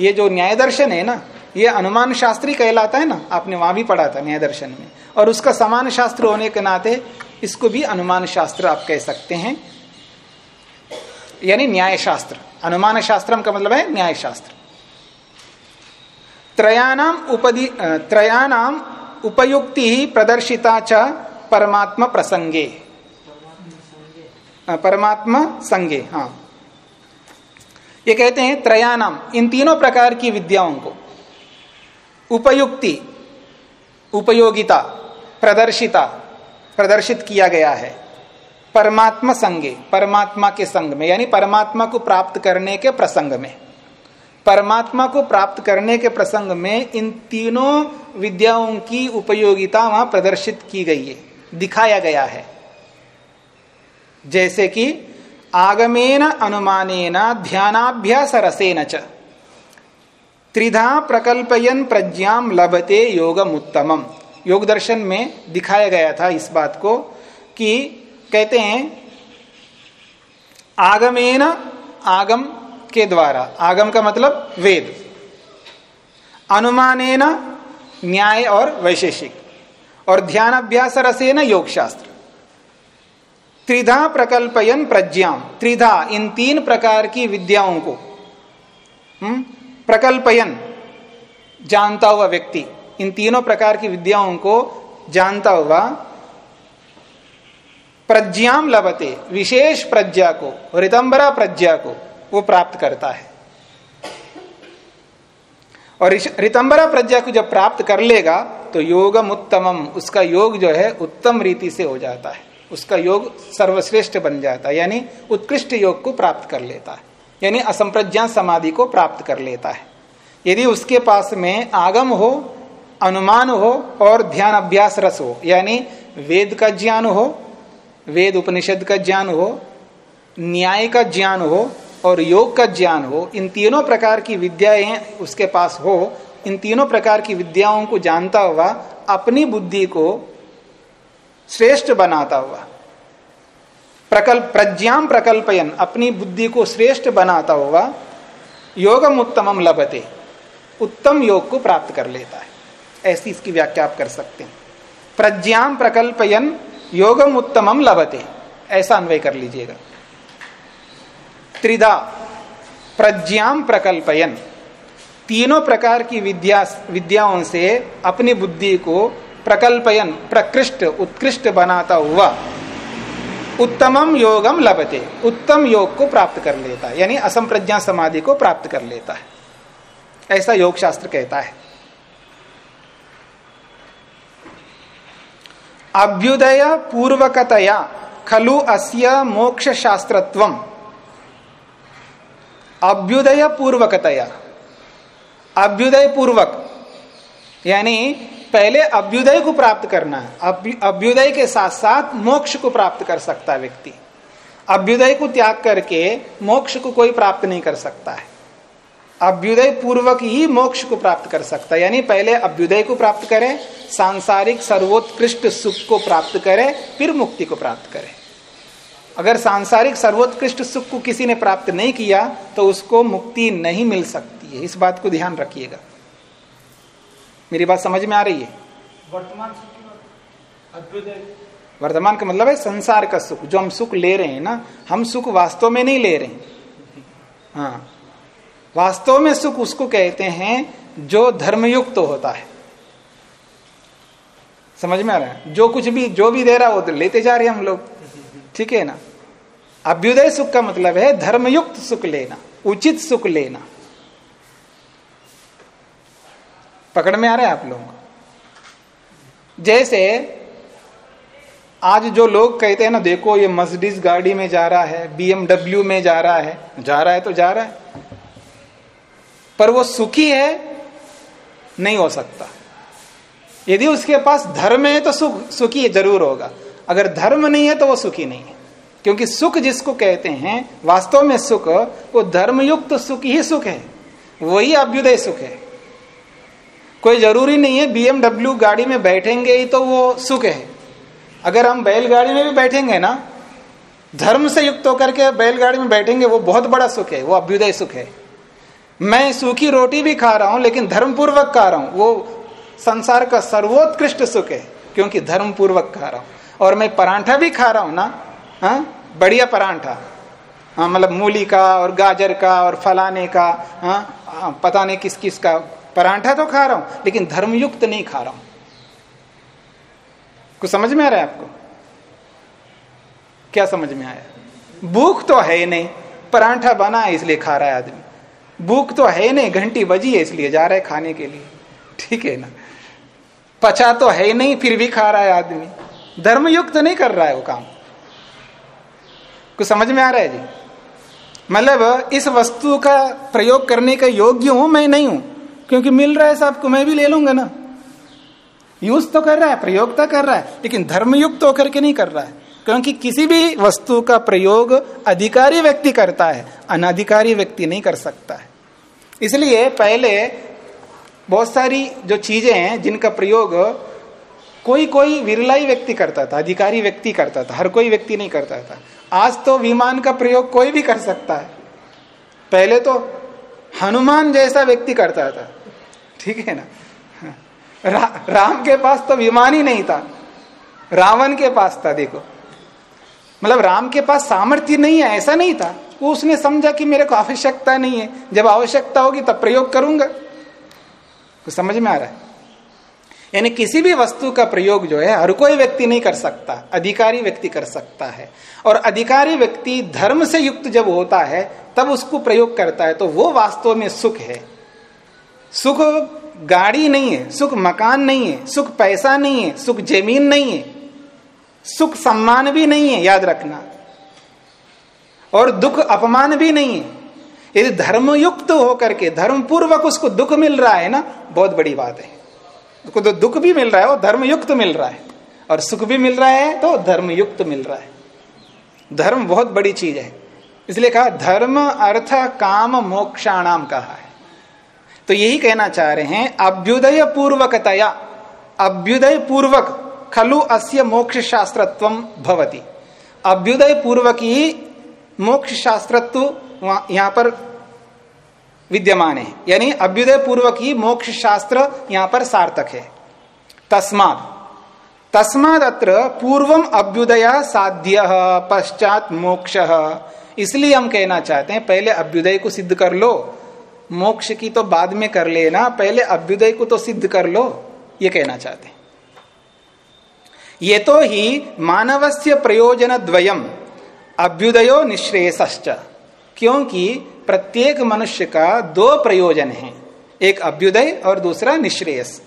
ये जो न्याय दर्शन है ना, ये अनुमान शास्त्री कहलाता है ना, आपने वहाँ भी पढ़ा था न्याय दर्शन में। और उसका समान शास्त्र होने के नाते इसको भी अनुमान शास्त्र आप कह सकते हैं। यानी न्याय शास्त्र। अनुमान शास्त्र का मतलब है न्याय शास्त्र। त्रयाणाम उपदि त्रयाणाम उपयुक्ति प्रदर्शिता च परमात्मा प्रसंगे। परमात्मा संगे हाँ। ये कहते हैं त्रयानाम इन तीनों प्रकार की विद्याओं को। उपयुक्ति, उपयोगिता, प्रदर्शिता, प्रदर्शित किया गया है। परमात्मा संगे, परमात्मा के संग में, यानी परमात्मा को प्राप्त करने के प्रसंग में। परमात्मा को प्राप्त करने के प्रसंग में इन तीनों विद्याओं की उपयोगिता वहाँ प्रदर्शित की गई है। दिखाया गया है। जैसे कि आगमेन अनुमानेन ध्यानाभ्यास रसेन च। त्रिधा प्रकल्पयन प्रज्ञाम लभते योगम उत्तमम। योग दर्शन में दिखाया गया था इस बात को कि कहते हैं, आगमेन आगम के द्वारा, आगम का मतलब वेद। अनुमानेन न्याय और वैशेषिक। और ध्यान अभ्यास रसेन योग शास्त्र त्रिधा प्रकल्पयन प्रज्ञाम। त्रिधा इन तीन प्रकार की विद्याओं को। हम्म, प्रकल्पयन जानता हुआ व्यक्ति। इन तीनों प्रकार की विद्याओं को जानता हुआ प्रज्ञाम लभते। विशेष प्रज्ञा को रितंबरा प्रज्ञा को वो प्राप्त करता है। और रितंबरा प्रज्ञा को जब प्राप्त कर लेगा तो योगम उत्तमम, उसका योग जो है, उत्तम रीति से हो जाता है। उसका योग सर्वश्रेष्ठ बन जाता है, यानी उत्कृष्ट योग को प्राप्त कर लेता है। यानी असंप्रज्ञा समाधि को प्राप्त कर लेता है। यदि उसके पास में आगम हो, अनुमान हो, और ध्यान अभ्यास रस हो, यानी वेद का ज्ञान हो, वेद उपनिषद का ज्ञान हो, न्याय का ज्ञान हो और योग का ज्ञान हो, इन तीनों प्रकार की विद्याएँ उसके पास हो, इन तीनों प्रकार की विद्याओं को जानता हुआ, अपनी बुद्धि को श्रेष्ठ बनाता हुआ प्रकल्प प्रज्ञाम प्रकल्पयन, अपनी बुद्धि को श्रेष्ठ बनाता हुआ, योगम उत्तमम लभते, उत्तम योग को प्राप्त कर लेता है। ऐसी इसकी व्याख्या आप कर सकते हैं। प्रज्ञाम प्रकल्पयन, योगम उत्तमम लभते, ऐसा अन्वय कर लीजिएगा। त्रिधा प्रज्ञाम प्रकल्पयन। तीनों प्रकार की विद्या, विद्याओं से अपनी बुद्धि को प्रकल्पयन, प्रकृष्ट, उत्कृष्ट बनाता हुआ। उत्तमम योगम लभते, उत्तम योग को प्राप्त कर लेता है, यानी असम प्रज्ञा समाधि को प्राप्त कर लेता है। ऐसा योग शास्त्र कहता है। अभ्युदय पूर्वकतया खलु अस्य मोक्ष शास्त्रत्वम अभ्युदय पूर्वकतया। अभ्युदय पूर्वक। यानी पहले अभ्युदय को प्राप्त करना है। अभ्युदय के साथ साथ मोक्ष को प्राप्त कर सकता है व्यक्ति। अभ्युदय को त्याग करके मोक्ष को कोई प्राप्त नहीं कर सकता है। अभ्युदय पूर्वक ही मोक्ष को प्राप्त कर सकता है। यानी पहले अभ्युदय को प्राप्त करें, सांसारिक सर्वोत्कृष्ट सुख को प्राप्त करे, फिर मुक्ति को प्राप्त करे। अगर सांसारिक सर्वोत्कृष्ट सुख को किसी ने प्राप्त नहीं किया तो उसको मुक्ति नहीं मिल सकती है। इस बात को ध्यान रखिएगा। मेरी बात समझ में आ रही है? वर्तमान वर्तमान का मतलब है संसार का सुख। जो हम सुख ले रहे हैं ना हम सुख वास्तव में नहीं ले रहे हैं। हाँ। वास्तव में सुख उसको कहते हैं जो धर्मयुक्त तो होता है। समझ में आ रहा है? जो कुछ भी जो भी दे रहा है वो तो लेते जा रहे हैं हम लोग। ठीक है ना? अभ्युदय सुख का मतलब है धर्मयुक्त सुख लेना, उचित सुख लेना। पकड़ में आ रहा है आप लोगों जैसे आज जो लोग कहते हैं ना, देखो ये मर्सिडीज गाड़ी में जा रहा है, बीएमडब्ल्यू में जा रहा है, जा रहा है तो जा रहा है, पर वो सुखी है? नहीं हो सकता। यदि उसके पास धर्म है तो सुख, सुखी है ज़रूर होगा। अगर धर्म नहीं है तो वो सुखी नहीं है। क्योंकि सुख जिसको कहते हैं, वास्तव में सुख, वो धर्मयुक्त तो सुख ही सुख है। वही अभ्युदय सुख है। कोई ज़रूरी नहीं है बीएमडब्ल्यू गाड़ी में बैठेंगे ही तो वो सुख है। अगर हम बैलगाड़ी में भी बैठेंगे ना, धर्म से युक्त होकर के बैलगाड़ी में बैठेंगे, वो बहुत बड़ा सुख है, वो अभ्युदय सुख है। मैं सूखी रोटी भी खा रहा हूँ, लेकिन धर्म पूर्वक खा रहा हूँ। वो संसार का सर्वोत्कृष्ट सुख है, क्योंकि धर्म पूर्वक खा रहा हूँ। और मैं परांठा भी खा रहा हूँ ना, हा? बढ़िया परांठा। हाँ मतलब मूली का और गाजर का और फलाने का हाँ? पता नहीं किस किस का परांठा तो खा रहा हूँ, लेकिन धर्मयुक्त नहीं खा रहा हूँ। कुछ समझ में आ रहा है आपको? क्या समझ में आया? भूख तो है ही नहीं, परांठा बना है इसलिए खा रहा है आदमी। भूख तो है ही नहीं, घंटी बजी है इसलिए जा रहा है खाने के लिए। ठीक है ना? पचा तो है ही नहीं, फिर भी खा रहा है आदमी। धर्मयुक्त नहीं कर रहा है वो काम। कुछ समझ में आ रहा है जी? मतलब इस वस्तु का प्रयोग करने का योग्य हूँ मैं नहीं हूँ, क्योंकि मिल रहा है सबको, मैं भी ले लूँगा ना। यूज़ तो कर रहा है प्रयोग तो कर रहा है, लेकिन धर्मयुक्त तो होकर के नहीं कर रहा है, क्योंकि किसी भी वस्तु का प्रयोग अधिकारी व्यक्ति करता है, अनाधिकारी व्यक्ति नहीं कर सकता है। इसलिए पहले बहुत सारी जो चीज़ें हैं, जिनका प्रयोग कोई कोई विरलाई व्यक्ति करता था अधिकारी व्यक्ति करता था हर कोई व्यक्ति नहीं करता था। आज तो विमान का प्रयोग कोई भी कर सकता है। पहले तो हनुमान जैसा व्यक्ति करता था ठीक है ना? रा, राम के पास तो विमान ही नहीं था रावण के पास था देखो। मतलब राम के पास सामर्थ्य नहीं है ऐसा नहीं था। वो उसने समझा कि मेरे को आवश्यकता नहीं है जब आवश्यकता होगी तब प्रयोग करूँगा। तो समझ में आ रहा है? यानी किसी भी वस्तु का प्रयोग जो है, हर कोई व्यक्ति नहीं कर सकता, अधिकारी व्यक्ति कर सकता है। और अधिकारी व्यक्ति धर्म से युक्त जब होता है, तब उसको प्रयोग करता है तो वो वास्तव में सुख है। सुख गाड़ी नहीं है, सुख मकान नहीं है, सुख पैसा नहीं है, सुख ज़मीन नहीं है, सुख सम्मान भी नहीं है, याद रखना। और दुख अपमान भी नहीं है। यदि धर्मयुक्त होकर के धर्म पूर्वक उसको दुख मिल रहा है ना, बहुत बड़ी बात है। उसको तो दुख भी मिल रहा है, वो धर्मयुक्त मिल रहा है। और सुख भी मिल रहा है तो धर्मयुक्त मिल रहा है। धर्म बहुत बड़ी चीज़ है। इसलिए कहा, धर्म अर्थ काम मोक्षाणाम कहा है। तो यही कहना चाह रहे हैं, अभ्युदय पूर्वकतया, अभ्युदय पूर्वक, खलु अस्य मोक्ष शास्त्रत्व भवती। अभ्युदय पूर्वक ही मोक्ष शास्त्रत्व यहाँ पर विद्यमान है। यानी अभ्युदय पूर्वक ही मोक्ष शास्त्र यहाँ पर सार्थक है। तस्मात तस्माद। अत्र पूर्वम अभ्युदय साध्य, पश्चात मोक्ष। इसलिए हम कहना चाहते हैं, पहले अभ्युदय को सिद्ध कर लो, मोक्ष की तो बाद में कर लेना, पहले अभ्युदय को तो सिद्ध कर लो, ये कहना चाहते हैं। ये तो ही मानवस्य प्रयोजन द्वयम अभ्युदयो निश्रेयसश्च। क्योंकि प्रत्येक मनुष्य का दो प्रयोजन है, एक अभ्युदय और दूसरा निश्रेयस।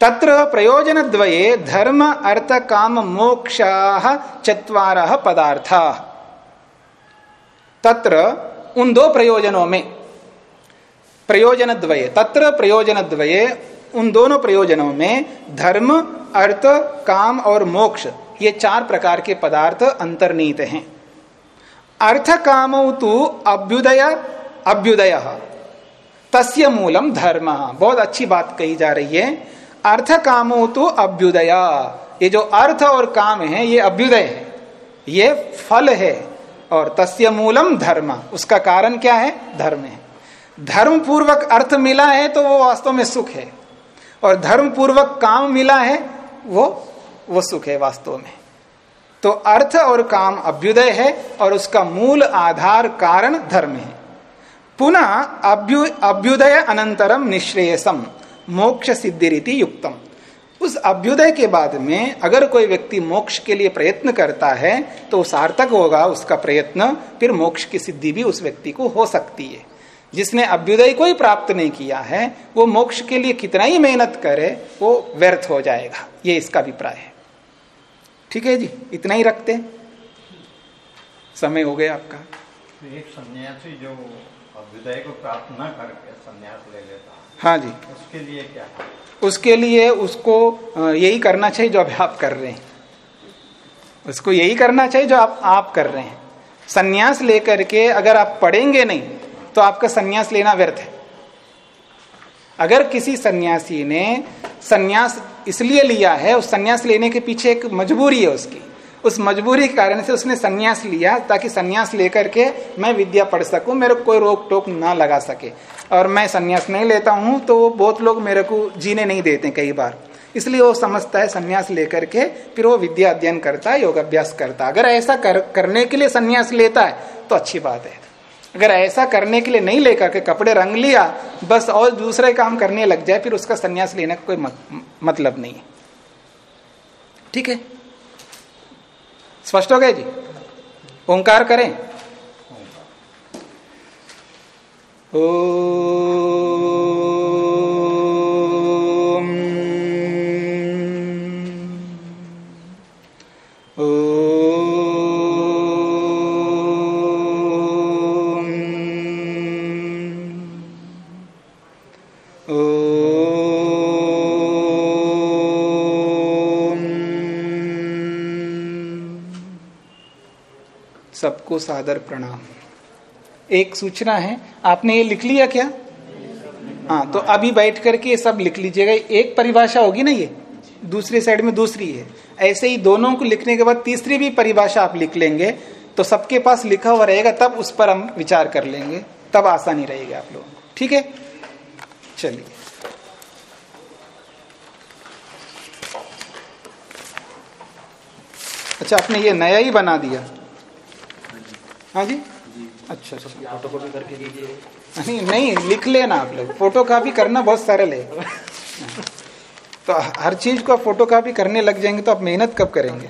तत्र प्रयोजन द्वये धर्म, अर्थ, काम, मोक्ष चतवार पदार्थ। तत्र उन दो प्रयोजनों में प्रयोजन द्वये तत्र प्रयोजन द्वये उन दोनों प्रयोजनों में धर्म, अर्थ, काम और मोक्ष, ये चार प्रकार के पदार्थ अंतर्नीत हैं। अर्थ काम तो अभ्युदय अभ्युदय। तस्य मूलम धर्म। बहुत अच्छी बात कही जा रही है। अर्थ कामो तो अभ्युदय। ये जो अर्थ और काम है, ये अभ्युदय है। ये फल है। और तस्य मूलम धर्म। उसका कारण क्या है? धर्म है। धर्म पूर्वक अर्थ मिला है तो वो वास्तव में सुख है। और धर्म पूर्वक काम मिला है, वो वो सुख है वास्तव में। तो अर्थ और काम अभ्युदय है और उसका मूल आधार कारण धर्म है। पुनः अभ्यु, अभ्युदय अनंतरम निश्रेयसम, मोक्ष सिद्धि रीति युक्तम। उस अभ्युदय के बाद में अगर कोई व्यक्ति मोक्ष के लिए प्रयत्न करता है तो सार्थक होगा, उसका प्रयत्न, फिर मोक्ष की सिद्धि भी उस व्यक्ति को हो सकती है। जिसने अभ्युदय को ही प्राप्त नहीं किया है, वो मोक्ष के लिए कितना ही मेहनत करे, वो व्यर्थ हो जाएगा। ये इसका अभिप्राय है। ठीक है जी इतना ही रखते हैं। समय हो गया आपका। तो एक सन्यासी जो अभ्युदय को प्राप्त न करके सन्यास ले लेता हाँ जी। उसके लिए क्या है? उसके लिए उसको यही करना चाहिए जो अभी आप कर रहे हैं। उसको यही करना चाहिए जो आप आप कर रहे हैं। सन्यास लेकर के अगर आप पढ़ेंगे नहीं तो आपका सन्यास लेना व्यर्थ है। अगर किसी सन्यासी ने सन्यास इसलिए लिया है उस सन्यास लेने के पीछे एक मजबूरी है उसकी। उस मजबूरी के कारण से उसने सन्यास लिया ताकि सन्यास लेकर के मैं विद्या पढ़ सकूँ मेरे को कोई रोक टोक ना लगा सके। और मैं सन्यास नहीं लेता हूँ तो बहुत लोग मेरे को जीने नहीं देते कई बार। इसलिए वो समझता है सन्यास लेकर के फिर वो विद्या अध्ययन करता है योगाभ्यास करता है। अगर ऐसा कर, करने के लिए सन्यास लेता है तो अच्छी बात है। अगर ऐसा करने के लिए नहीं लेकर के कपड़े रंग लिया बस और दूसरे काम करने लग जाए फिर उसका संन्यास लेने का कोई मतलब नहीं ठीक है? स्पष्ट हो गया जी? ओंकार करें। ओ सबको सादर प्रणाम। एक सूचना है, आपने ये लिख लिया क्या? हाँ तो अभी बैठ करके ये सब लिख लीजिएगा। एक परिभाषा होगी ना ये? दूसरी साइड में दूसरी है। ऐसे ही दोनों को लिखने के बाद तीसरी भी परिभाषा आप लिख लेंगे तो सबके पास लिखा हुआ रहेगा, तब उस पर हम विचार कर लेंगे। तब आसानी रहेगी आप लोगों को। ठीक है? चलिए। अच्छा आपने ये नया ही बना दिया। हाँ जी? अच्छा अच्छा। फ़ोटो कॉपी करके दीजिए। नहीं नहीं लिख लेना आप लोग। फ़ोटो कॉपी करना बहुत सरल (laughs) है। तो हर चीज़ को आप फ़ोटो कॉपी करने लग जाएँगे तो आप मेहनत कब करेंगे?